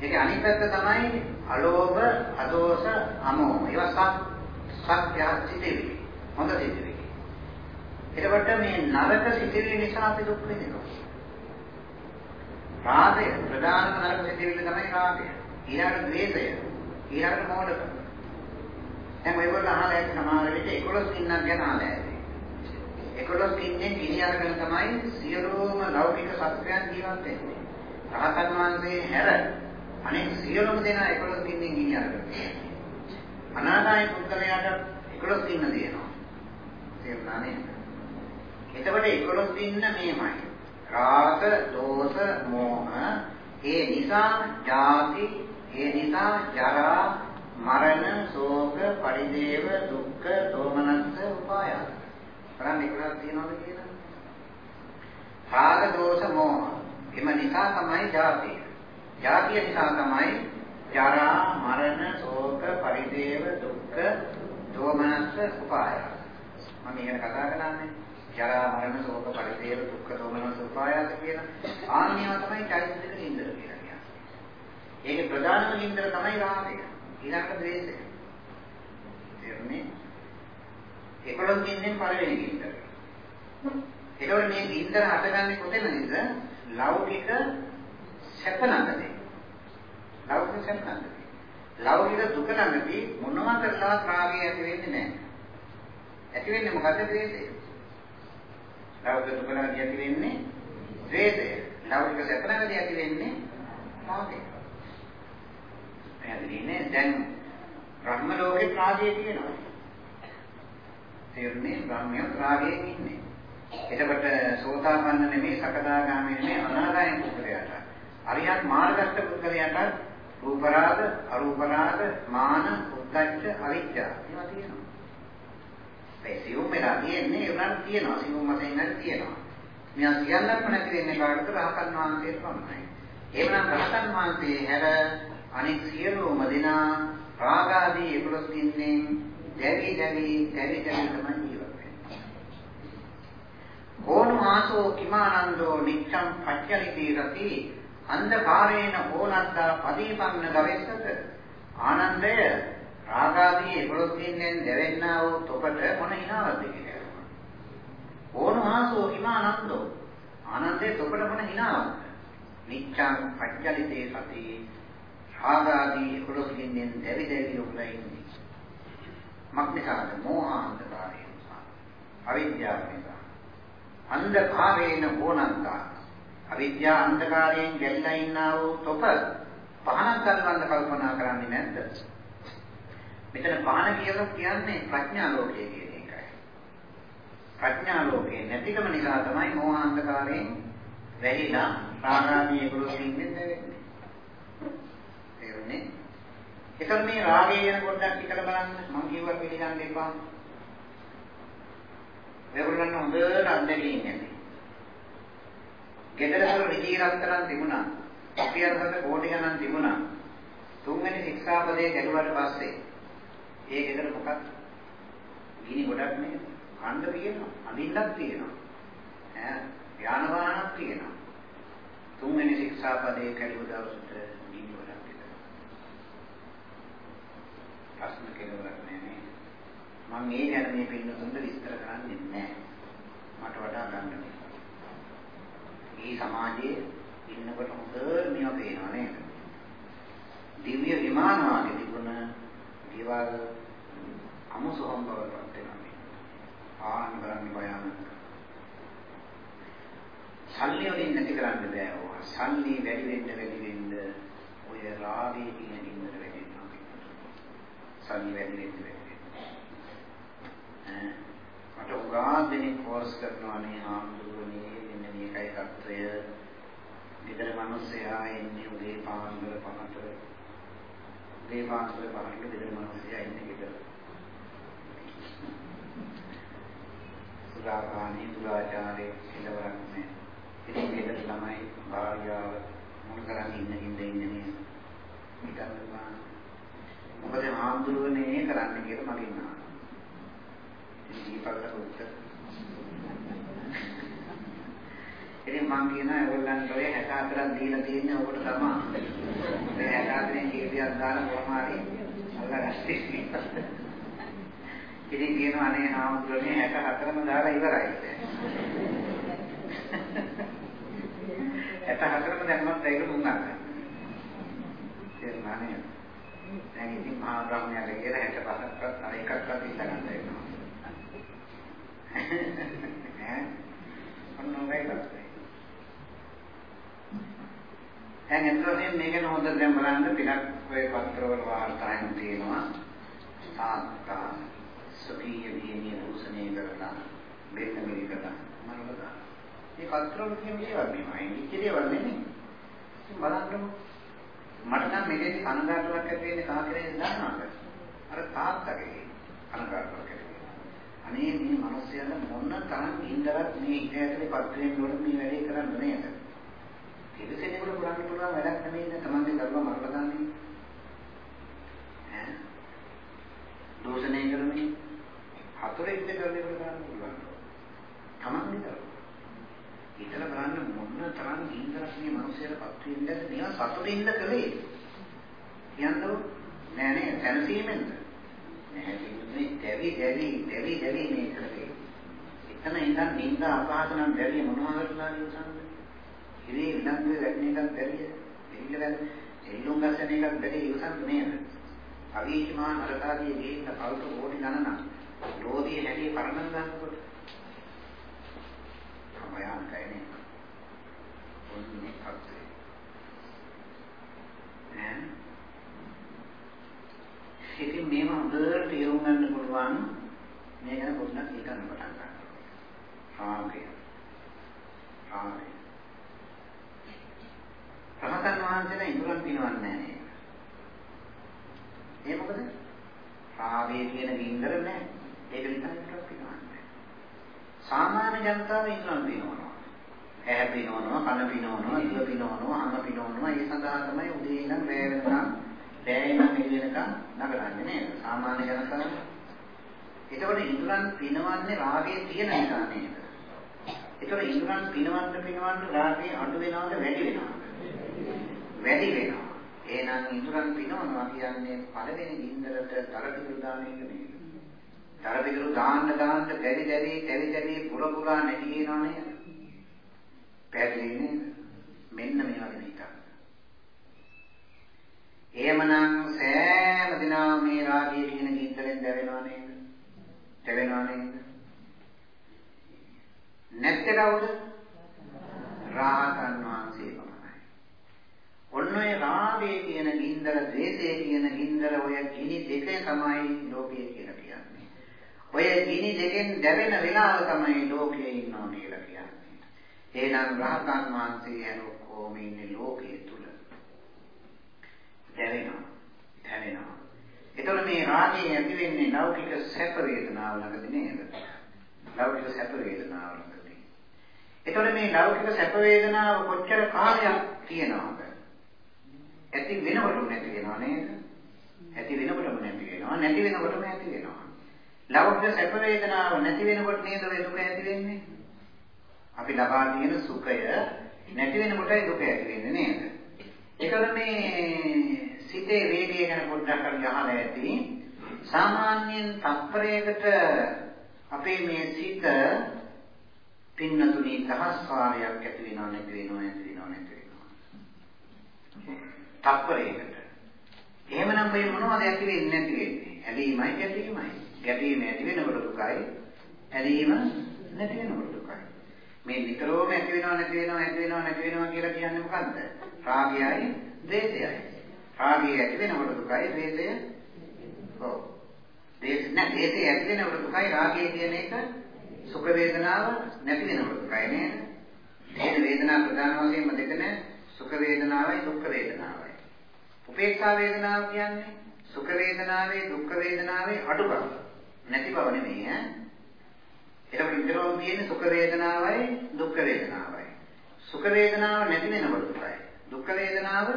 Speaker 1: ඒක අනිත් පැත්ත තමයි අලෝභ, අදෝෂ, අමෝහ. ඒවා සත් සත්‍ය සිටිවිලි. හොඳ සිටිවිලි. එතකොට මේ නරක සිටිවිලි නිසා අපි දුක් විඳිනවා. රාගය ප්‍රධානම නරක සිටිවිලි තමයි රාගය. ඊළඟට ද්වේෂය. ඊළඟට මෝඩකම. දැන් ඔයගොල්ලෝ අහලා ඇති සමහර විට 11 කින්නක් ගැන අහලා ඇති. 11 කින්නෙන් ගිනි අරගෙන තමයි සියලුම ලෞකික සත්‍යයන් ජීවත් වෙන්නේ. රහතන් වහන්සේ හැර අනෙක් සියලුම දෙනා 11 කින්නෙන් ගිනි අරගෙන. අනාගාමී පුද්ගලයාට 11 කින්න දෙනවා. තේරුණා නේද? එතකොට 11 කින්න මේමයි. රාග, දෝෂ, මෝහ, ඒ නිසා ජාති, ඒ නිසා ජරා, මරණ, ශෝක, පරිදේව, දුක්ඛ, දෝමනස්ස, උපායාස. බලන්න එකක් තියෙනවද කියලා? රාග, දෝෂ, මෝහ. එම නිසා තමයි ජාතිය. ජාතිය නිසා තමයි ජරා, මරණ, ශෝක, පරිදේව, දුක්ඛ, දෝමනස්ස, උපායාස. මම ඉගෙන කතා කරන්නේ ජරා, මරණ, ශෝක, පරිදේව, දුක්ඛ, දෝමනස්ස, උපායාස කියන ආන්‍යව තමයි චෛතසික නින්දර කියලා කියන්නේ. ඒකේ ප්‍රධානම නින්දර තමයි රාගය. ඊළඟට ද්වේෂය. තේරුණේ? 11 කින්නෙන් පළවෙනි ගින්දර. ඒකවල මේ ගින්දර හටගන්නේ කොතැනද? ලෞකික සැප ළඟදී. ලෞකික සැප ළඟදී. ලෞකික දුක ළඟදී මොනවා කරලා රාගය ඇති වෙන්නේ නැහැ. ඇති වෙන්නේ මොකද්ද ද්වේෂය? ලෞකික දුක ළඟදී ඇති වෙන්නේ ද්වේෂය. ලෞකික සැප ළඟදී ඇති වෙන්නේ රාගය. පැහැදිලිනේ දැන් බ්‍රහ්ම ලෝකේ රාගය තියෙනවා. තේරුණේ බ්‍රහ්මය රාගයෙන් ඉන්නේ. එතකොට සෝතාපන්න නෙමෙයි සකදාගාමී නෙමෙයි අනාගාමී පුද්ගලයාට. අරියත් මාර්ගස්ත පුද්ගලයාට රූප රාග, අරූප රාග, මාන, උද්ධච්ච, අවිජ්ජා ඒවා තියෙනවා. ඒ සියුම් වෙලා තියෙන්නේ ඒවනම් තියෙනවා. සියුම් වශයෙන් හරි තියෙනවා. මෙයා සියල්ලක්ම නැති වෙන්නේ කාටද? රහතන් වහන්සේට පමණයි. එහෙමනම් රහතන් වහන්සේ හැර අනෙක් සියලුම දෙනා රාගාදී 11 කින්නෙන් දැවි දැවි දැවි දැවි තමයි ජීවත් වෙන්නේ. ඕන මාසෝ කිමානන්දෝ නිච්ඡම් පච්චලිතී රති අන්ධකාරේන ඕනත්තා පදීපන්න ගවෙස්සත ආනන්දය රාගාදී 11 කින්නෙන් දැවෙන්නා වූ තොපට මොන හිනාවක්ද කියලා. ඕන මාසෝ කිමානන්දෝ ආනන්දේ තොපට මොන හිනාවක්ද? නිච්ඡම් පච්චලිතේ සති රාගාදී 11 කින්නෙන් දැවි දැවි උඹලා ඉන්නේ. මක්නිසාද මෝහාන්තකාරය නිසා. අවිද්‍යාව නිසා. අන්ධකාරේන ඕනන්තා. අවිද්‍යා අන්ධකාරයෙන් ගැලිලා ඉන්නා වූ තොප පහනක් ගන්නවන්න කල්පනා කරන්නේ නැද්ද? මෙතන පහන කියලා කියන්නේ ප්‍රඥා ලෝකය කියන එකයි. ප්‍රඥා ලෝකේ නැතිකම නිසා තමයි මෝහාන්ධකාරයෙන් වැහිලා රාගාදී 11 කින්නෙන් දැවෙන්නේ. තේරුණේ? ඒතර මේ රාගය ගැන පොඩ්ඩක් හිතලා බලන්න. මම කිව්වා පිළිගන්න එපා. ඒගොල්ලන් හොඳට අත්දැකීම් නැති. ගෙදරවල ඍජී රත්තරන් තිබුණා. අපි අරකට කෝටි ගණන් තිබුණා. තුන්වෙනි ශික්ෂාපදයේ ගැලුවට පස්සේ ඒ ගෙදර මොකක්ද? ගිනි ගොඩක් නේද? කණ්ඩ තියෙනවා, අඳින්නක් තියෙනවා. ඈ යාන වාහනක් තියෙනවා. තුන්වෙනි ශික්ෂාපදයේ කැඩුව දවසට ගිනි ගොඩක් විතර. ප්‍රශ්න කෙලවරක් නෙමෙයි. මම මේ ගැන මේ පින්නතුන්ට විස්තර කරන්නේ නැහැ. මට වඩා ගන්න. මේ සමාජයේ ඉන්නකොට හොඳ මේවා පේනවා නේද? දිව්‍ය විමාන වාගේ තිබුණ දේවල් අමුසොහම් බවටපත් වෙනවා. ආන් කරන්නේ භයානක. සල්ලි වලින් නැති කරන්න බෑ ඕවා. සල්ලි වැඩි වෙන්න වැඩි වෙන්න ඔය රාගයේ තියෙන දින්නට වැඩි වෙනවා. සල්ලි වැඩි වෙන්න වෙන්නේ. මට උගාන් දෙනෙක් කෝස් කරනවා නේ ආම්දුරනේ මෙන්න මේකයි தত্ত্বය. විතර මිනිස්සයා එන්නේ උදේ පාන්දර පහට. උදේ පාන්දර පහට විතර මිනිස්සයා එන්නේ විතර. සුරාපානී දුරාචාරයේ ඉඳවරක් නැහැ. ඉතින් විතර ළමයි භාර්යාව මොන කරන්නේ ඉන්න ඉන්න ඉන්නේ නිකන් බලන්න. මොකද ආම්දුරනේ කරන්න කියලා මගෙන් අහනවා. ඉතින් දීපල්ට උත්තර. ඉතින් මං කියනවා ඒගොල්ලන්ට ඔය 64ක් දීලා තියෙන්නේ ඔකට තමයි. මේ 64න් කීපයක් දාලා කොහොම හරි අල්ලගස්සේ. ඉතින් කියනවා අනේ ආම්දුරනේ 64ම දාලා ඉවරයි. 64ම දැන් මම ඒක දුන්නා. තේරුණා නේද? දැන් ඉතින් මහා බ්‍රහ්මයාට කියලා 65ක්වත් අර එකක්වත් ඉස්සගන්න වෙනවා. ඈ? ඔන්න ඔයගොල්ලෝ. දැන් එතකොට මේක නෝද දැන් බලන්න ටිකක් ඔය පත්‍රවල වාර්තායන් තියෙනවා. තාත්තා සුඛී විහිණිය දූෂණය කරලා බෙහෙත් මිරිකලා මරලා මේ පත්‍රවල තියෙන දේවල් මේවා ඉච්ච දේවල් නෙමෙයි. බලන්නකො. මට නම් මේකේ කනගාටුවක් ඇති වෙන්නේ කා කෙරේ දන්නවද? අර තාත්තගේ කනගාටුවක් ඇති අනේ මේ මිනිස්යාට මොන තරම් ඉන්දරත් මේ ඉත ඇතුලේ පත්‍රයෙන් වල මේ වැඩේ කරන්න නේද? තිරසෙනෙකුට කරන්න පුළුවන් වැඩක් නෙමෙයි තමන්ගේ දරුවා මරලා දාන්නේ. ඈ? දෝෂණය කරන්නේ හතරෙන් දෙකකට කරන්න පුළුවන්. තමන්ගේ දරුවා හිතලා බලන්න මොන තරම් හින්දරක් මේ මිනිස්සුන්ට පත් වෙන්නද මේවා සතුටින්ද කළේ කියන්නකො නෑ නෑ සැනසීමෙන්ද නෑ මේ දෙවි දෙවි දෙවි දෙවි මේ කරේ එතන ඉඳන් නින්ද අපහාස නම් බැරි මොනවා කරලා ඉවසන්නද ඉරේ විලංගුවේ වැටෙන එකක් බැරිය දෙවිල වැද එල්ලුම් ගස්සන එකක් බැරි ඉවසන්න නේද? අවීචමා නරකාදී ගේන්න කල්ප කෝටි ගණනක්. රෝධිය හැදී පරණ ගන්නකොට භයානකයි නේ. ඔන්නේ කප්පේ. ඈ. ඉතින් මේව හොඳට තේරුම් ගන්න පුළුවන් මේ ගැන පොඩ්ඩක් හිතන්න පටන් ගන්න. ආගේ. ආගේ. රහතන් වහන්සේලා ඉඳුරන් පිනවන්නේ නැහැ නේද? ඒ මොකද? ආගේ කියන ගින්දර නැහැ. ඒක නිසා ඉඳුරන් පිනවන්නේ. සාමාන්‍ය ජනතාව ඉඳුරන් පිනවනවා. ඇහැ පිනවනවා, කන පිනවනවා, දිව පිනවනවා, අම පිනවනවා. ඒ සඳහා තමයි උදේ ඉඳන් රැය වෙනකම්, රැය ඉඳන් එළි වෙනකම් නගරන්නේ නේද? සාමාන්‍ය ජනතාව. එතකොට ඉඳුරන් පිනවන්නේ රාගයේ තියෙන නිසා නේද? එතකොට ඉඳුරන් පිනවන්න පිනවන්න රාගයේ අඩු වෙනවද වැඩි වෙනවද? වැඩි වෙනවා. එහෙනම් ඉඳුරන් පිනවනවා කියන්නේ පළවෙනි ඉන්දරට තරටිරු දාන එක නේද? තරටිරු දාන්න දාන්න දැරි දැරි දැරි දැරි පුර පුරා නැති වෙනවා නේද? පැහැදිලි නේද? මෙන්න මේ වගේ හිතන්න. එහෙමනම් සෑම දිනම මේ රාගය කියන ගින්දරෙන් දැවෙනවා නේද? දැවෙනවා නේද? නැත්තේ කවුද? රාහතන් වහන්සේ පමණයි. ඔන්න ඔය රාගය කියන ගින්දර, ද්වේෂය කියන ගින්දර ඔය ගිනි දෙකේ තමයි ලෝකය කියලා කියන්නේ. ඔය ගිනි දෙකෙන් දැවෙන වෙලාව තමයි ලෝකයේ ඉන්නවා කියලා කියන්නේ. එහෙනම් රහතන් වහන්සේ යන ඔක්කොම ඉන්නේ ලෝකයේ තුල. දැවෙනවා. දැවෙනවා. ඒතකොට මේ රාගය ඇති වෙන්නේ ලෞකික සැප වේදනාව ළඟදී නේද? ලෞකික සැප වේදනාව ළඟදී. ඒතකොට මේ ලෞකික සැප වේදනාව කොච්චර කාලයක් තියෙනවද? ඇති වෙනකොටම නැති වෙනව නේද? ඇති වෙනකොටම නැති වෙනවා. නැති වෙනකොටම ඇති වෙනවා. ලෞකික සැප වේදනාව නැති වෙනකොට නේද ඔය දුක ඇති වෙන්නේ? අපි ලබා තියෙන සුඛය නැති වෙනකොටයි දුක ඇති වෙන්නේ නේද? ඒකල මේ සිතේ වේගය ගැන පොඩ්ඩක් අර අහලා ඇති. සාමාන්‍යයෙන් තත්පරයකට අපේ මේ සිත පින්නතුනි දහස් වාරයක් ඇති වෙනව නැති වෙනව නැති වෙනව නැති වෙනව. තප්පරයකට. එහෙමනම් මේ මොනවද ඇති වෙන්නේ නැති වෙන්නේ? ඇලීමයි ගැටීමයි. ගැටීම ඇති වෙනකොට දුකයි. ඇලීම නැති වෙනකොට දුකයි. මේ නිතරම ඇති වෙනව නැති වෙනව ඇති වෙනව නැති වෙනව කියලා කියන්නේ මොකද්ද? රාගයයි, ද්වේෂයයි. රාගය ඇති වෙනකොට දුකයි, ද්වේෂය ඔව්. ද්වේෂ නැත්නම් ද්වේෂය ඇති වෙනකොට දුකයි, රාගය කියන එක සුඛ වේදනාව නැති වෙනකොට දුකයි නේද? මේ වේදනාව ප්‍රධාන වශයෙන්ම දෙක නේ සුඛ වේදනාවයි දුක්ඛ වේදනාවයි. උපේක්ෂා වේදනාව කියන්නේ සුඛ වේදනාවේ දුක්ඛ වේදනාවේ අඩුකම නැති බව නෙමෙයි ඈ. ඒක විතරම තියෙන්නේ සුඛ වේදනාවයි දුක්ඛ වේදනාවයි. සුඛ වේදනාව නැති වෙනකොට දුකයි. දුක්ඛ වේදනාව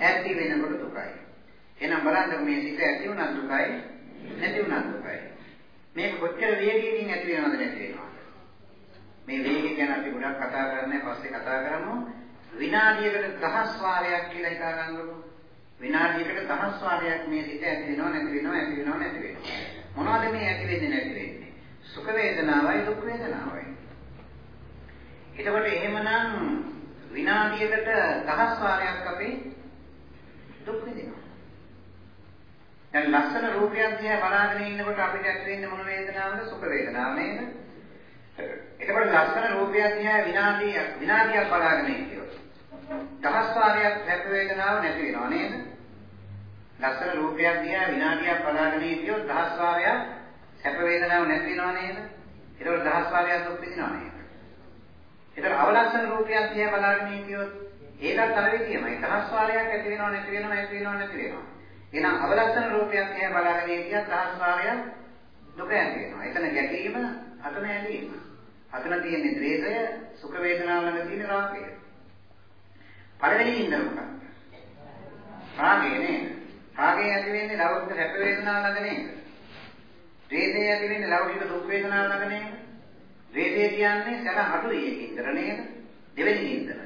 Speaker 1: ඇති වෙනකොට දුකයි. එහෙනම් බලන්න මේ සිත ඇති වුණත් දුකයි නැති වුණත් දුකයි. මේක කොච්චර වේගයකින් ඇති වෙනවද නැති වෙනවද? මේ වේගය ගැන අපි ගොඩක් කතා කරන්නේ පස්සේ කතා කරමු. විනාඩියකට දහස් වාරයක් කියලා හිතා ගන්නකො. විනාඩියකට දහස් වාරයක් මේ සිත ඇති වෙනව නැති වෙනව ඇති වෙනව නැති වෙනව. මොනවද මේ ඇති වෙන්නේ නැති වෙන්නේ? සුඛ වේදනාවයි දුක් වේදනාවයි. එතකොට එහෙමනම් විනාඩියකට දහස් වාරයක් අපි දුක් විඳිනවා. දැන් ලස්සන රූපයක් දිහා බලාගෙන ඉන්නකොට අපිට ඇති වෙන්නේ මොන වේදනාවද? සුඛ වේදනාව නේද? එතකොට ලස්සන රූපයක් දිහා විනාඩියක් විනාඩියක් බලාගෙන ඉන්නවා. දහස් වාරයක් සැප වේදනාව නැති වෙනවා නේද? ලස්සන රූපයක් දිහා විනාඩියක් බලාගෙන ඉතියොත් දහස් වාරයක් සැප වේදනාව නැති වෙනවා නේද? ඒතකොට දහස් වාරයක් දුක් විඳිනවා නේද? ඒතර අවලස්සන රූපයක් දිහා බලාගෙන ඉතියොත් ඒකත් අර විදියමයි. දහස් වාරයක් ඇති වෙනව නැති වෙනව ඇති වෙනව නැති වෙනවා. එහෙනම් අවලස්සන රූපයක් දිහා බලාගෙන ඉතියත් දහස් වාරයක් දුක ඇති වෙනවා. එතන ගැටීම, අතන ඇලීම. අතන තියෙන්නේ ද්වේෂය, සුඛ වේදනාව ළඟ තියෙන රාගය. පළවෙනි ඉන්දර මොකක්ද? රාගය නේද? රාගය ඇති වෙන්නේ ලෞකික සැප වේදනාව ළඟ නේද? ද්වේෂය ඇති වෙන්නේ ලෞකික දුක් වේදනාව ළඟ නේද? ද්වේෂය කියන්නේ සැන අඩුයි ඉන්දර නේද? දෙවෙනි ඉන්දර.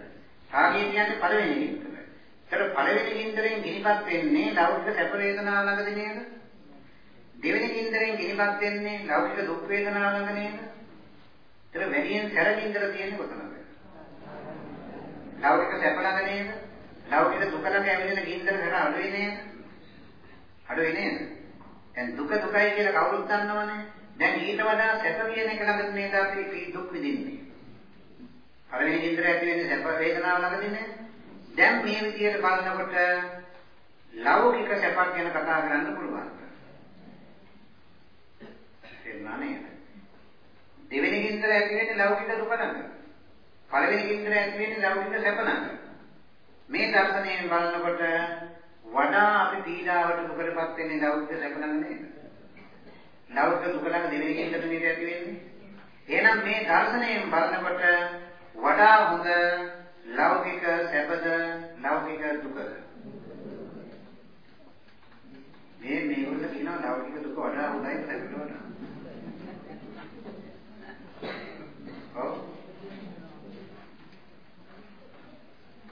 Speaker 1: රාගය කියන්නේ පළවෙනි ඉන්දර. ඒතර පළවෙනි ඉන්දරෙන් ගිනිපත් වෙන්නේ ලෞකික සැප වේදනාව ළඟද නේද? දෙවෙනි ඉන්දරෙන් ගිනිපත් වෙන්නේ ලෞකික දුක් වේදනාව ළඟ නේද? ඒතර වැඩියෙන් සැර ඉන්දර තියෙන්නේ කොතනද? ලෞකික සැප ළඟ නේද? ලෞකික දුක ළඟ ඇවිදින ගින්දර කර අඩුවේ නේද? අඩුවේ නේද? දැන් දුක දුකයි කියලා කවුරුත් දන්නවනේ. දැන් ඊට වඩා සැප කියන එක ළඟ නේද අපි දුක් විඳින්නේ. පළවෙනි ගින්දර ඇති වෙන්නේ සැප වේදනාව ළඟදී නේද? දැන් මේ විදිහට බලනකොට ලෞකික සැපක් ගැන කතා කරන්න පුළුවන්. තේරුණා නේද? දෙවෙනි ගින්දර ඇති වෙන්නේ ලෞකික දුක ළඟ. පළවෙනි ගින්දර ඇති වෙන්නේ ලෞකික සැප ළඟ. මේ දර්ශනයෙන් බලනකොට වඩා අපි පීඩාවට දුකටපත් වෙන්නේ ලෞකික සැප ළඟ නේද? ලෞකික දුක ළඟ දෙවෙනි ගින්දර නේද ඇති වෙන්නේ? එහෙනම් මේ දර්ශනයෙන් බලනකොට වඩා හොඳ ලෞකික සැපද ලෞකික දුකද? මේ මේගොල්ලෝ කියනවා ලෞකික දුක වඩා හොඳයි සැපට වඩා. ඔව්.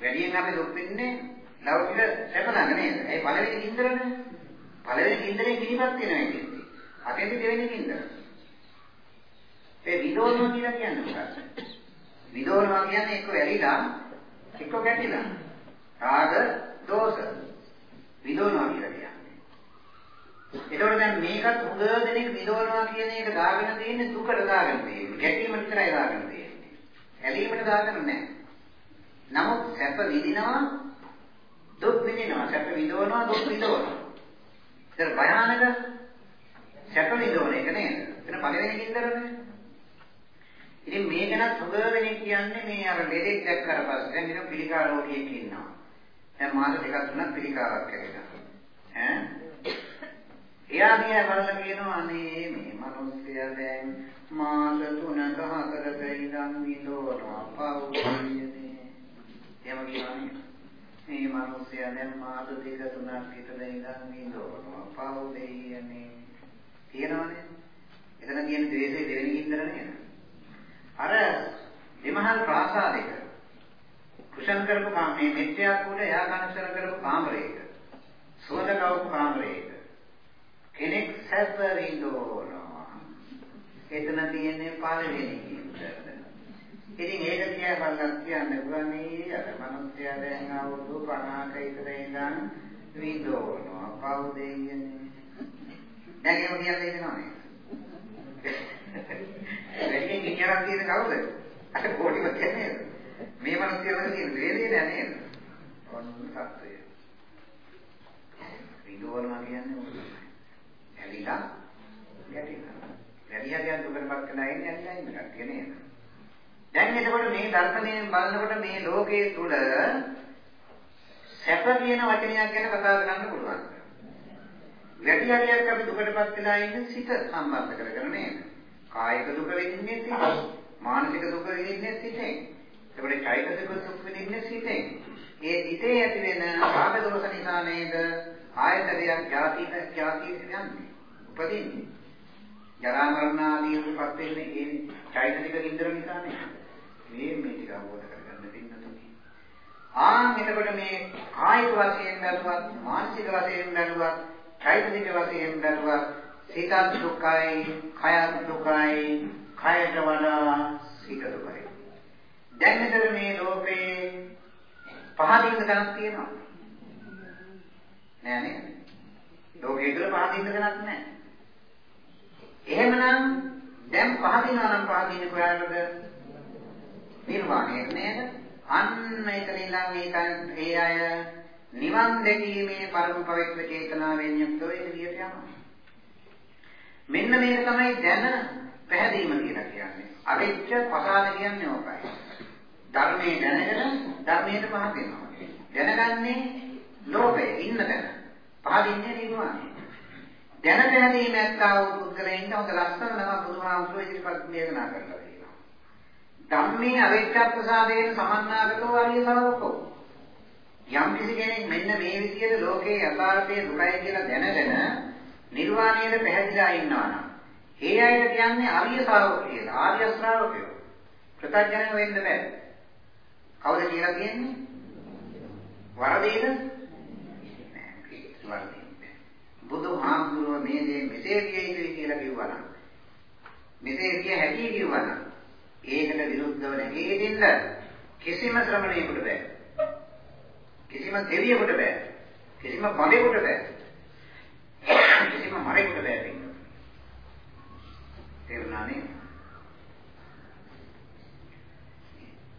Speaker 1: වැඩියෙන් අපි දුක් වෙන්නේ ලෞකික සැප ළඟ නේද? ඒ පළවෙනි කින්දරනේ. පළවෙනි කින්දරේ කිලිපත් වෙනවා කියන්නේ. අතෙන්ද දෙවෙනි කින්දර. ඒ විදෝනවා කියලා කියන්නේ මොකක්ද? විදෝනවා කියන්නේ එක්ක වැලිලා එක්ක ගැටිලා. රාග දෝෂ. විදෝනවා කියලා කියන්නේ. ඒතකොට දැන් මේකත් හොඳ දෙනෙක් විදෝනවා කියන එක දාගෙන තියෙන්නේ දුකට දාගෙන තියෙන්නේ. ගැටීම විතරයි දාගෙන තියෙන්නේ. ඇලීමට දාගෙන නැහැ. නමුත් සැප විඳිනවා දුක් විඳිනවා සැප විඳවනවා දුක් විඳවනවා. ඒක භයානක සැප විඳවන එක නේද? එතන පළවෙනි කින්දරනේ. ඉතින් මේ ගැන හොඳ දෙනෙක් කියන්නේ මේ අර ලෙඩෙක් දැක්කට පස්සේ දැන් ඉතින් පිළිකා රෝගියෙක් ඉන්නවා. දැන් මාස දෙකක් තුනක් පිළිකාවක් කළා. ඈ එයා දිහා බලලා කියනවා අනේ මේ මිනිස්සයා දැන් මාස තුනක හතරක ඉඳන් විඳවනවා පවුලියනේ. එහෙම කියනවනේ. මේ මිනිස්සයා දැන් මාස දෙක තුනක් විතර ඉඳන් විඳවනවා පවුලියනේ. කියනවනේ. එතන තියෙන ද්වේෂය දෙවෙනි කින්දර නේද? අර විමහල් ප්‍රාසාදික කුෂන් කරපු මේ මෙත්‍යක් උඩ එයා කනක්ෂණ කරපු කාමරයක සුවඳ කවපු කාමරයක කෙනෙක් සැප විඳවනවා එතන තියෙන්නේ පළවෙනි කින්දර ඉතින් ඒක කියා බලන්න කියන්න පුළුවන්නේ අර මනුස්සයා දැන් අවුරුදු 50ක විතර ඉඳන් විදෝනවා කවුද කියන්නේ දැන් ඒක කියන්නේ නේද? වැඩියෙන් ඉන්නවක් තියෙන කවුද? අර කොටිම කියන්නේ මේ මනුස්සයා වගේ තියෙන වේදේ නෑ නේද? ඔන්න සත්‍යය. විදෝනවා කියන්නේ මොකද? ඇලිලා ගැටිලා වැඩි හරියක් දුකටපත් කරලා ඉන්නේ ඇලිලා ඉන්න කට්ටිය නේද? දැන් එතකොට මේ දර්ශනයෙන් බලනකොට මේ ලෝකයේ තුල සැප කියන වචනයක් ගැන කතා කරන්න පුළුවන්. වැඩි හරියක් අපි දුකටපත් වෙලා ඉන්න සිත සම්බන්ධ කරගෙන නේද? කායික දුක විඳින්නේ සිතෙන්. මානසික දුක විඳින්නේ සිතෙන්. ඒකට චෛතසික දුක් විඳින්නේ සිතෙන්. ඒ සිතේ ඇති වෙන රාග දෝෂ නිසා නේද ආයතනයක් ඥාතින ඥාතින යන්නේ. උපදින්නේ. ජරා මරණ ආදී උපත් වෙන්නේ ඒ චෛතසික ගින්දර නිසා නේද? මේ මේ ටික අවබෝධ කරගන්න පින්නතුනි. ආන් එතකොට මේ කායික වශයෙන් බැලුවත් මානසික වශයෙන් බැලුවත් චෛතසික වශයෙන් බැලුවත් සිත දුක්ඛයි, කය දුක්ඛයි, කයට වඩා සිත දුකයි. දැන් මෙතන මේ ලෝකේ පහදින්න තැනක් තියෙනවා. නෑ නේද? ලෝකේ තුල පහදින්න තැනක් නෑ. එහෙමනම් දැන් පහදිනවා නම් පහදින්නේ කොහාටද? නිර්වාණයට නේද? අන්න එතන ඉඳන් මේ ඒ අය නිවන් දැකීමේ පරම පවිත්‍ර චේතනාවෙන් යුක්තව එළියට යනවා. මෙන්න මේක තමයි දැන පැහැදීම කියලා කියන්නේ. අවිච්ඡ පසාද කියන්නේ ඕකයි. ධර්මයේ දැනගෙන ධර්මයට පහත් වෙනවා. දැනගන්නේ ලෝභය ඉන්න තැන. පහදින්නේ නිර්වාණය. දැන පැහැදීම ඇත්තා වූ පුද්ගලයන්ට හොඳ ලස්සන නම බුදුහාමුදුරුවෝ ඉදිරිපත් දේශනා කරලා තියෙනවා. ධම්මේ අවිච්ඡප්පසාදයෙන් සමන්නාගතෝ ආර්ය ශ්‍රාවකෝ. යම් කිසි කෙනෙක් මෙන්න මේ විදිහට ලෝකේ යථාර්ථය දුකයි කියලා දැනගෙන නිර්වාණයට පැහැදිලා ඉන්නවා නම් ඒ අයට කියන්නේ ආර්ය ශ්‍රාවකෝ කියලා. ආර්ය ශ්‍රාවකයෝ. ප්‍රත්‍යඥ වෙන්න බෑ. කවුද කියලා කියන්නේ? වරදේද? නෑ. වරදේ. බුදුහාමුදුරුව මේ දේ මෙසේ කිය යුතුයි කියලා කිව්වනම් මෙසේ කිය හැකි කිව්වනම් ඒකට විරුද්ධව නැගෙන්න කිසිම ශ්‍රමණයෙකුට බෑ. කිසිම දෙවියෙකුට බෑ. කිසිම බඹෙකුට බෑ. කිසිම මරෙකුට බෑ පින්න තේරුණානේ?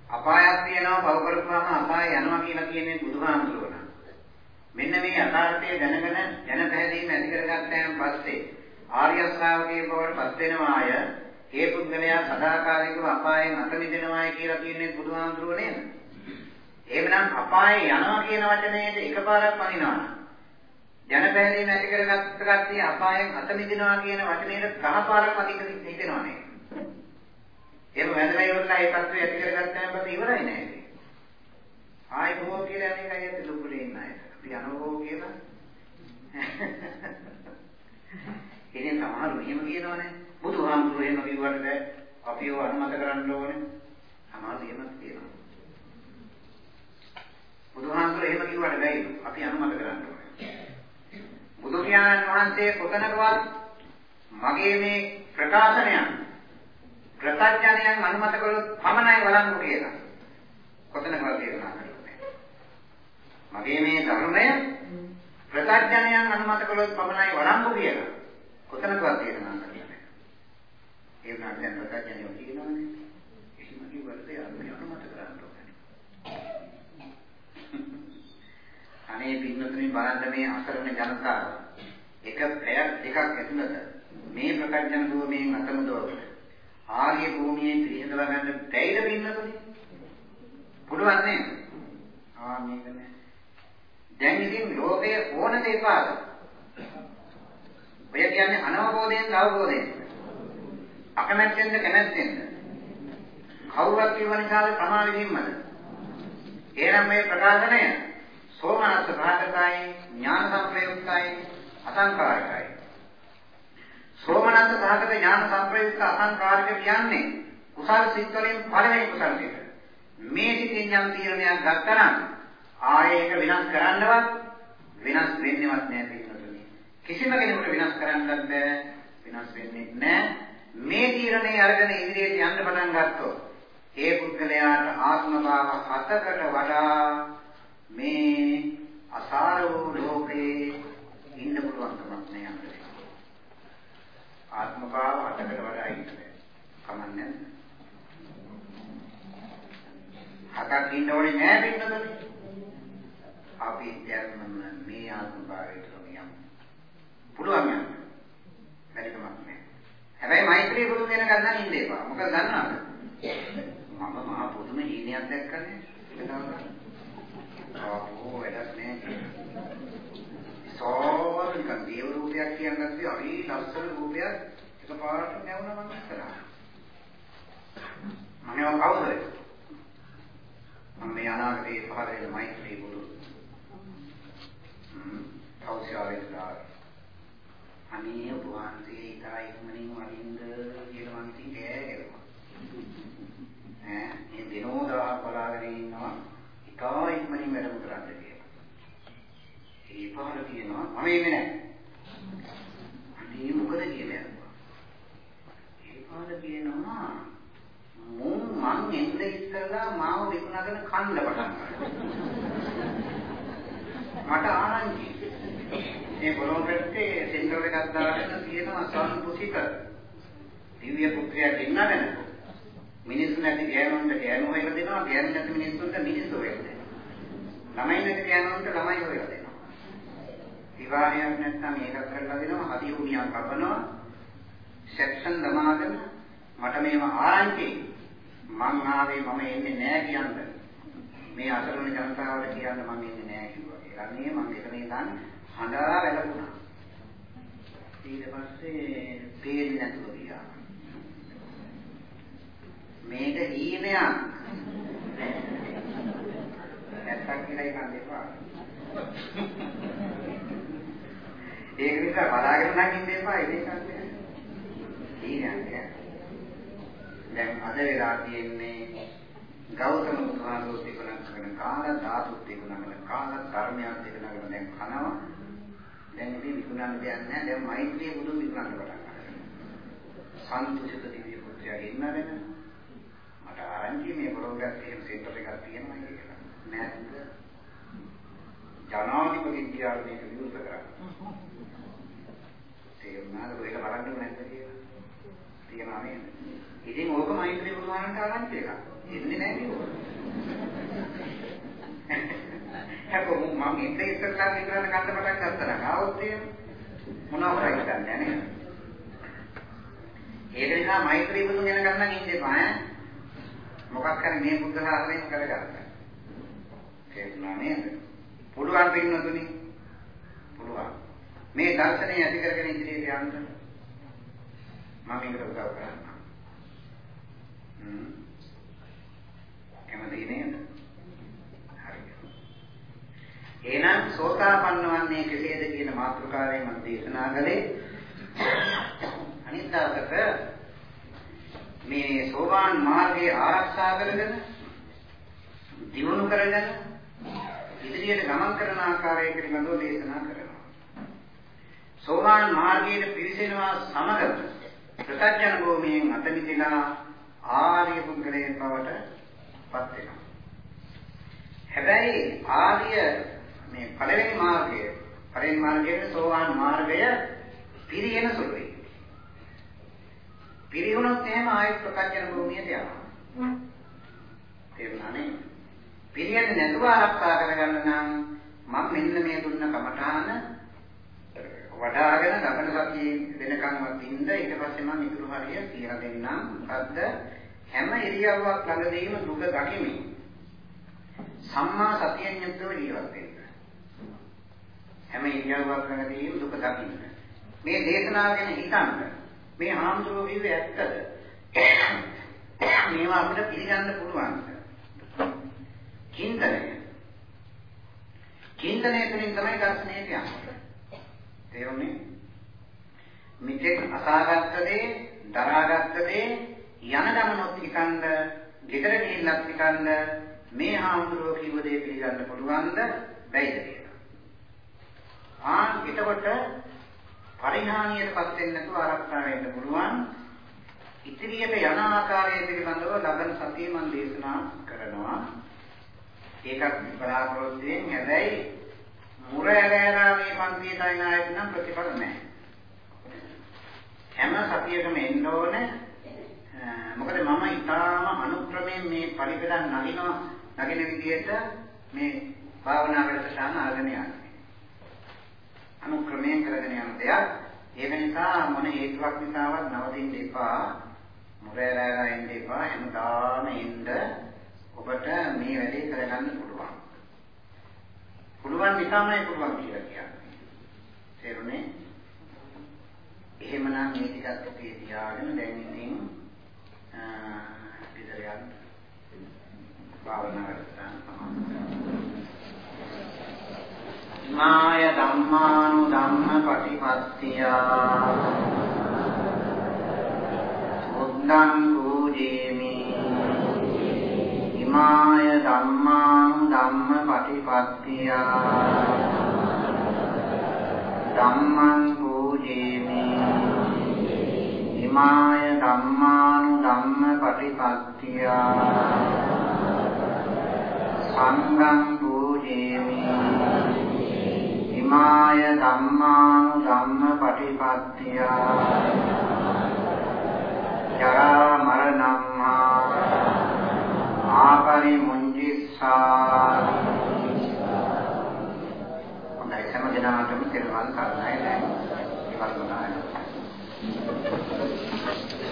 Speaker 1: අපායක් තියෙනවා පව කරපුවාම අපාය යනවා කියලා කියන්නේ බුදුහාමුදුරුවෝ මෙන්න මේ යථාර්ථය දැනගෙන ජන පැහැදීම ඇති කරගත්තාන් පස්සේ ආර්ය ශ්‍රාවකයේ බවට පත් වෙනවාය. ඒ පුද්ගලයා සදාකාලිකව අපායෙන් අත මිදෙනවායි කියලා කියන්නේ බුදුහාමුදුරුවෝ නේද? එහෙමනම් අපායේ යනවා කියන වචනේට එකපාරක් වදිනවා. ජන පැහැදීම ඇති කරගත්ත කට්ටිය අපායෙන් අත මිදෙනවා කියන වචනේට ගහපාරක් අධික හිතෙනවා නේද? එහෙම වැදලා ඉවරලා ඒ தත්ත්වය ඇති කරගත්තාම පස්සේ ඉවරයි නේද? ආයි බොහෝ කියලා මේකයි ඇත්ත දුක්ුලේ ඉන්න අය. අපි යනවෝ කියලා. ඉතින් සමහරව එහෙම කියනවනේ. බුදුහාමුදුරුවෝ එහෙම කිව්වට බෑ. අපිව අනුමත කරන්න ඕනේ. සමහරව එහෙම කියනවා. බුදුහාමුදුරුවෝ එහෙම කිව්වට බෑ. අපි අනුමත කරන්න ඕනේ. බුදු පියාණන් වහන්සේ කොතනකවත් මගේ මේ ප්‍රකාශනයන් ප්‍රත්‍යඥයන් අනුමත කළොත් පමණයි වළංගු කියලා. කොතනකවත් දේශනා මගේ මේ ධර්මය ප්‍රත්‍යඥයන් අනුමත කළොත් පමණයි වළංගු කියලා. කොතනකවත් දේශනා කරන්නේ නැහැ. ඒ වුණාට දැන් ප්‍රත්‍යඥයෝ කියනවානේ. කිසිම කිව්වට ඒ අනුමත කරන්න ඕනේ. අනේ පින්නතුනි බලන්න මේ අසරණ ජනතාව එක පැයක් දෙකක් ඇතුළත මේ ප්‍රත්‍යඥ භූමියෙන් අතමුදවගෙන ආර්ය භූමියේ පිළිඳලා ගන්න බැයිද පින්නතුනි? පුළුවන් නේද? ආ මේක නෑ. දැන් ඉතින් ලෝකය ඕන දෙපාද. ඔය කියන්නේ අනවබෝධයෙන් අවබෝධයෙන්. අකමැත්තෙන්ද කැමැත්තෙන්ද. කවුරුත් කියව නිසාද තමා විදින්මද? එහෙනම් මේ ප්‍රකාශනය සෝමනස්ස ප්‍රාගතයි ඥාන සම්ප්‍රයුක්තයි අසංකාරිකයි. සෝමනස්ස ප්‍රාගත ඥාන සම්ප්‍රයුක්ත අසංකාරික කියන්නේ කුසල් සිත් වලින් පළවෙනි කුසල් සිත. මේ සිතින් යම් තීරණයක් ගත්තනම් ආයේ ඒක විනාශ කරන්නවත් විනාශ වෙන්නේවත් නැහැ පිටුතුනි. කිසිම කෙනෙකුට විනාශ කරන්නත් බෑ විනාශ වෙන්නේ නැහැ. මේ තීරණේ අරගෙන ඉදිරියට යන්න පටන් ගත්තොත් ඒ පුද්ගලයාට ආත්ම භාව හතකට වඩා මේ අසාර වූ ලෝකේ ඉන්න පුළුවන් කමක් නෑ අපිට. ආත්ම භාව හතකට වඩා ඉන්න බෑ. කමන්නේ හතක් ඉන්න ඕනේ නෑ වෙන්නද? අපි දැන්ම මේ ආත්ම භාවයට යමු. පුළුවන් යන්න. බැරි කමක් නෑ. හැබැයි මෛත්‍රී පුරුදු වෙන ගන්න ඉන්න එපා. මොකද දන්නවද? මම මහා පුදුම හීනයක් දැක්කනේ. ඒක තමයි. ආපෝ වැඩක් නෑ. සෝවනිකන් දේව රූපයක් කියන්නත් හරි ලස්සන රූපයක් එකපාරට නැවුණා මම ඉස්සරහා. මම කවුද? මම මේ අනාගතයේ පහළ වෙන මෛත්‍රී බුදු. හ්ම්. කෞශාලේලා. අනේ වහන්සේ ඉතා ඉක්මනින් වඩින්ද කියලා මම ඉතින් කෑ ගැහුවා. ඈ මේ දිනෝදා බලාගෙන ඉන්නවා. ඉතා ඉක්මනින් වැඩම කරන්න කියලා. ඒ පහළ කියනවා මම එන්නේ නැහැ. අනේ මොකද කියලා. ඒ පහළ කියනවා මුන් මං එන්න ඉස්සෙල්ලා මාව විකුණගෙන කන්න පටන් මට ආනන්දි මේ බොරොන් පැත්තේ සෙන්ටර් එකක් දාගෙන තියෙනවා සම්පුසික දිව්‍ය පුත්‍රයෙක් ඉන්නගෙන මිනිස්සු නැති ගෑනුන්ට ගෑනු හොයලා දෙනවා ගෑනු නැති මිනිස්සුන්ට මිනිස්සු හොයලා දෙනවා. ළමයි නැති ගෑනුන්ට ළමයි හොයලා දෙනවා. විවාහයක් නැත්නම් ඒකත් කරලා දෙනවා හදි උණියක් කපනවා. සෙක්ෂන් දමාගෙන මට මේව ආරංචි. මං ආවේ මම එන්නේ නෑ කියන්න. මේ අසරණ ජනතාවට කියන්න මම එන්නේ නෑ කිව්වා. ඒකනේ මං එතන ඉඳන් හඬා වැළපුණා. ඊට පස්සේ පේන්නේ නැතුව ගියා. මේක හීනයක්. නැත්තම් කියලා එකක් දෙපා. ඒක නිසා බලාගෙන නම් ඉන්න එපා ඒක නෑ. හීනයක්. දැන් අද වෙලා තියෙන්නේ ගෞතම බුදුහාමුදුරුවෝ තිබුණා කරන කාල ධාතු තිබුණා කරන කාල ධර්මයක් තිබුණා කරන දැන් කනවා දැන් ඉතින් විකුණන්න දෙයක් නැහැ. දැන් මෛත්‍රිය බුදු විකුණන්න පටන් ගන්නවා. සන්තුෂිත දිව්‍ය පුත්‍රයා ඉන්නගෙන මට ආරංචි මේ බොරොග්ගත් එහෙම සෙන්ටර් එකක් තියෙනවා කියලා. නැද්ද? ජනාධිපති කියලා මේක විරුද්ධ කරා තේරුණාද ඔයක බලන්නව නැද්ද කියලා. තියනවා නේද? ඉතින් ඕක මෛත්‍රී බුදුහාමන්ට ආරංචි එකක්. එන්නේ නැහැ කිව්වා. හැබැයි මම ඉන්නේ ඉස්සරලා විතරක් ගන්න පටන් ගත්තා නම් ආවොත් එහෙම මොනවා කරයිද දන්නේ නැහැ. ඒක නිසා මෛත්‍රී බුදුන් ගැන ගන්න ඉන්න එපා ඈ. මොකක් කරේ මේ බුද්ධ ධර්මයෙන් කරගන්න. තේරුණා නේද? පුළුවන් පින්නතුනි. පුළුවන්. මේ දර්ශනය ඇති කරගෙන ඉදිරියට යන්න මම මේකට උදව් කරන්නම්. කැමති නේද? හරි. එහෙනම් සෝතාපන්න වන්නේ කෙසේද කියන මාතෘකාවෙන් මම දේශනා කළේ අනිත් දවසක මේ සෝවාන් මාර්ගයේ ආරක්ෂා කරගෙන දියුණු කරගෙන ඉදිරියට ගමන් කරන ආකාරය පිළිබඳව දේශනා කරනවා. සෝවාන් මාර්ගයේ පිවිසෙනවා සමග ප්‍රත්‍යඥ භූමියෙන් අත මිදලා ආර්ය පුද්ගලයන් බවට පත් වෙනවා. හැබැයි ආර්ය මේ පළවෙනි මාර්ගය පළවෙනි මාර්ගයේ සෝවාන් මාර්ගය පිරියෙන සුළුයි. පිරිහුණොත් එහෙම ආයෙත් ප්‍රත්‍යඥ භූමියට යනවා. තේරුණානේ? පිරියෙන්නේ නැතුව ආරක්ෂා කරගන්න නම් මම මෙන්න මේ දුන්න කමඨාන වඩාගෙන ලබන සතියේ වෙනකන්වත් ඉන්න ඊට පස්සේ මම ඉතුරු හරිය කියලා දෙන්නම් මොකද්ද හැම ඉරියව්වක් ළඟදීම දුක දකිමින් සම්මා සතියෙන් යුක්තව ජීවත් වෙන්න හැම ඉරියව්වක් ළඟදීම දුක දකින්න මේ දේශනාව ගැන හිතන්න මේ හාමුදුරුවෝ කිව්වේ ඇත්තද මේවා අපිට පිළිගන්න පුළුවන් චින්තනය චින්තනය තුළින් තමයි දර්ශනයට යන්නේ තේරුණේ? මිත්‍යෙක් අසාගත්ත දේ, දරාගත්ත දේ යන ගමනොත් හිතන්න, ගෙදර ගිහිල්ලත් හිතන්න මේ හාමුදුරුවෝ කිව්ව දේ පිළිගන්න පුළුවන්ද? බැයිද කියලා. ආන් එතකොට පරිහානියටපත් වෙන්නේ නැතුව ආරක්ෂා වෙන්න පුළුවන්. ඉදිරියට යන ආකාරය පිළිබඳව ලබන සතිය මම දේශනා කරනවා. ඒකත් බලාපොරොත්තු වෙන්නේ හැබැයි මුර ඇරෑරා මේ පන්තියට අයින ආයත නම් ප්‍රතිඵල නැහැ. හැම සතියකම එන්න ඕනේ. මොකද මම ඊටාම අනුක්‍රමයෙන් මේ පරිපදන් නගිනවා නගින විදිහට මේ භාවනා වැඩසටහන අරගෙන යන්නේ. අනුක්‍රමයෙන් කරගෙන යන දෙයක්. ඒක නිසා මොන හේතුවක් නිසාවත් නවතින්න එපා. මුරේරාලා ඉන්න එපා. හැමදාම ඉන්න ඔබට මේ වැඩේ කරගන්න පුළුවන්. පුළුවන් නිසාමයි පුළුවන් කියලා කියන්නේ. තේරුණේ? එහෙමනම් මේ ටිකත් ඔකේ තියාගෙන දැන් ඉතින් ගෙදර යන්න භාවනා කරන්න මාය ධම්මානු ධම්ම පටිපත්තියා බුද්ධං පූජේමි. ඉමාය ධම්මානු ධම්ම පටිපත්තියා ධම්මං පූජේමි. ඉමාය ධම්මානු ධම්ම පටිපත්තියා සංඝං පූජේමි. ඉමාය ධම්මානු ධම්ම පටිපත්තියා ජරා මරණම්හා ආපරි මුංජිස්සා හොඳයි හැම දිනකටම තිරුවන් සරණයි දැන් ඉවත් වුණා Thank you.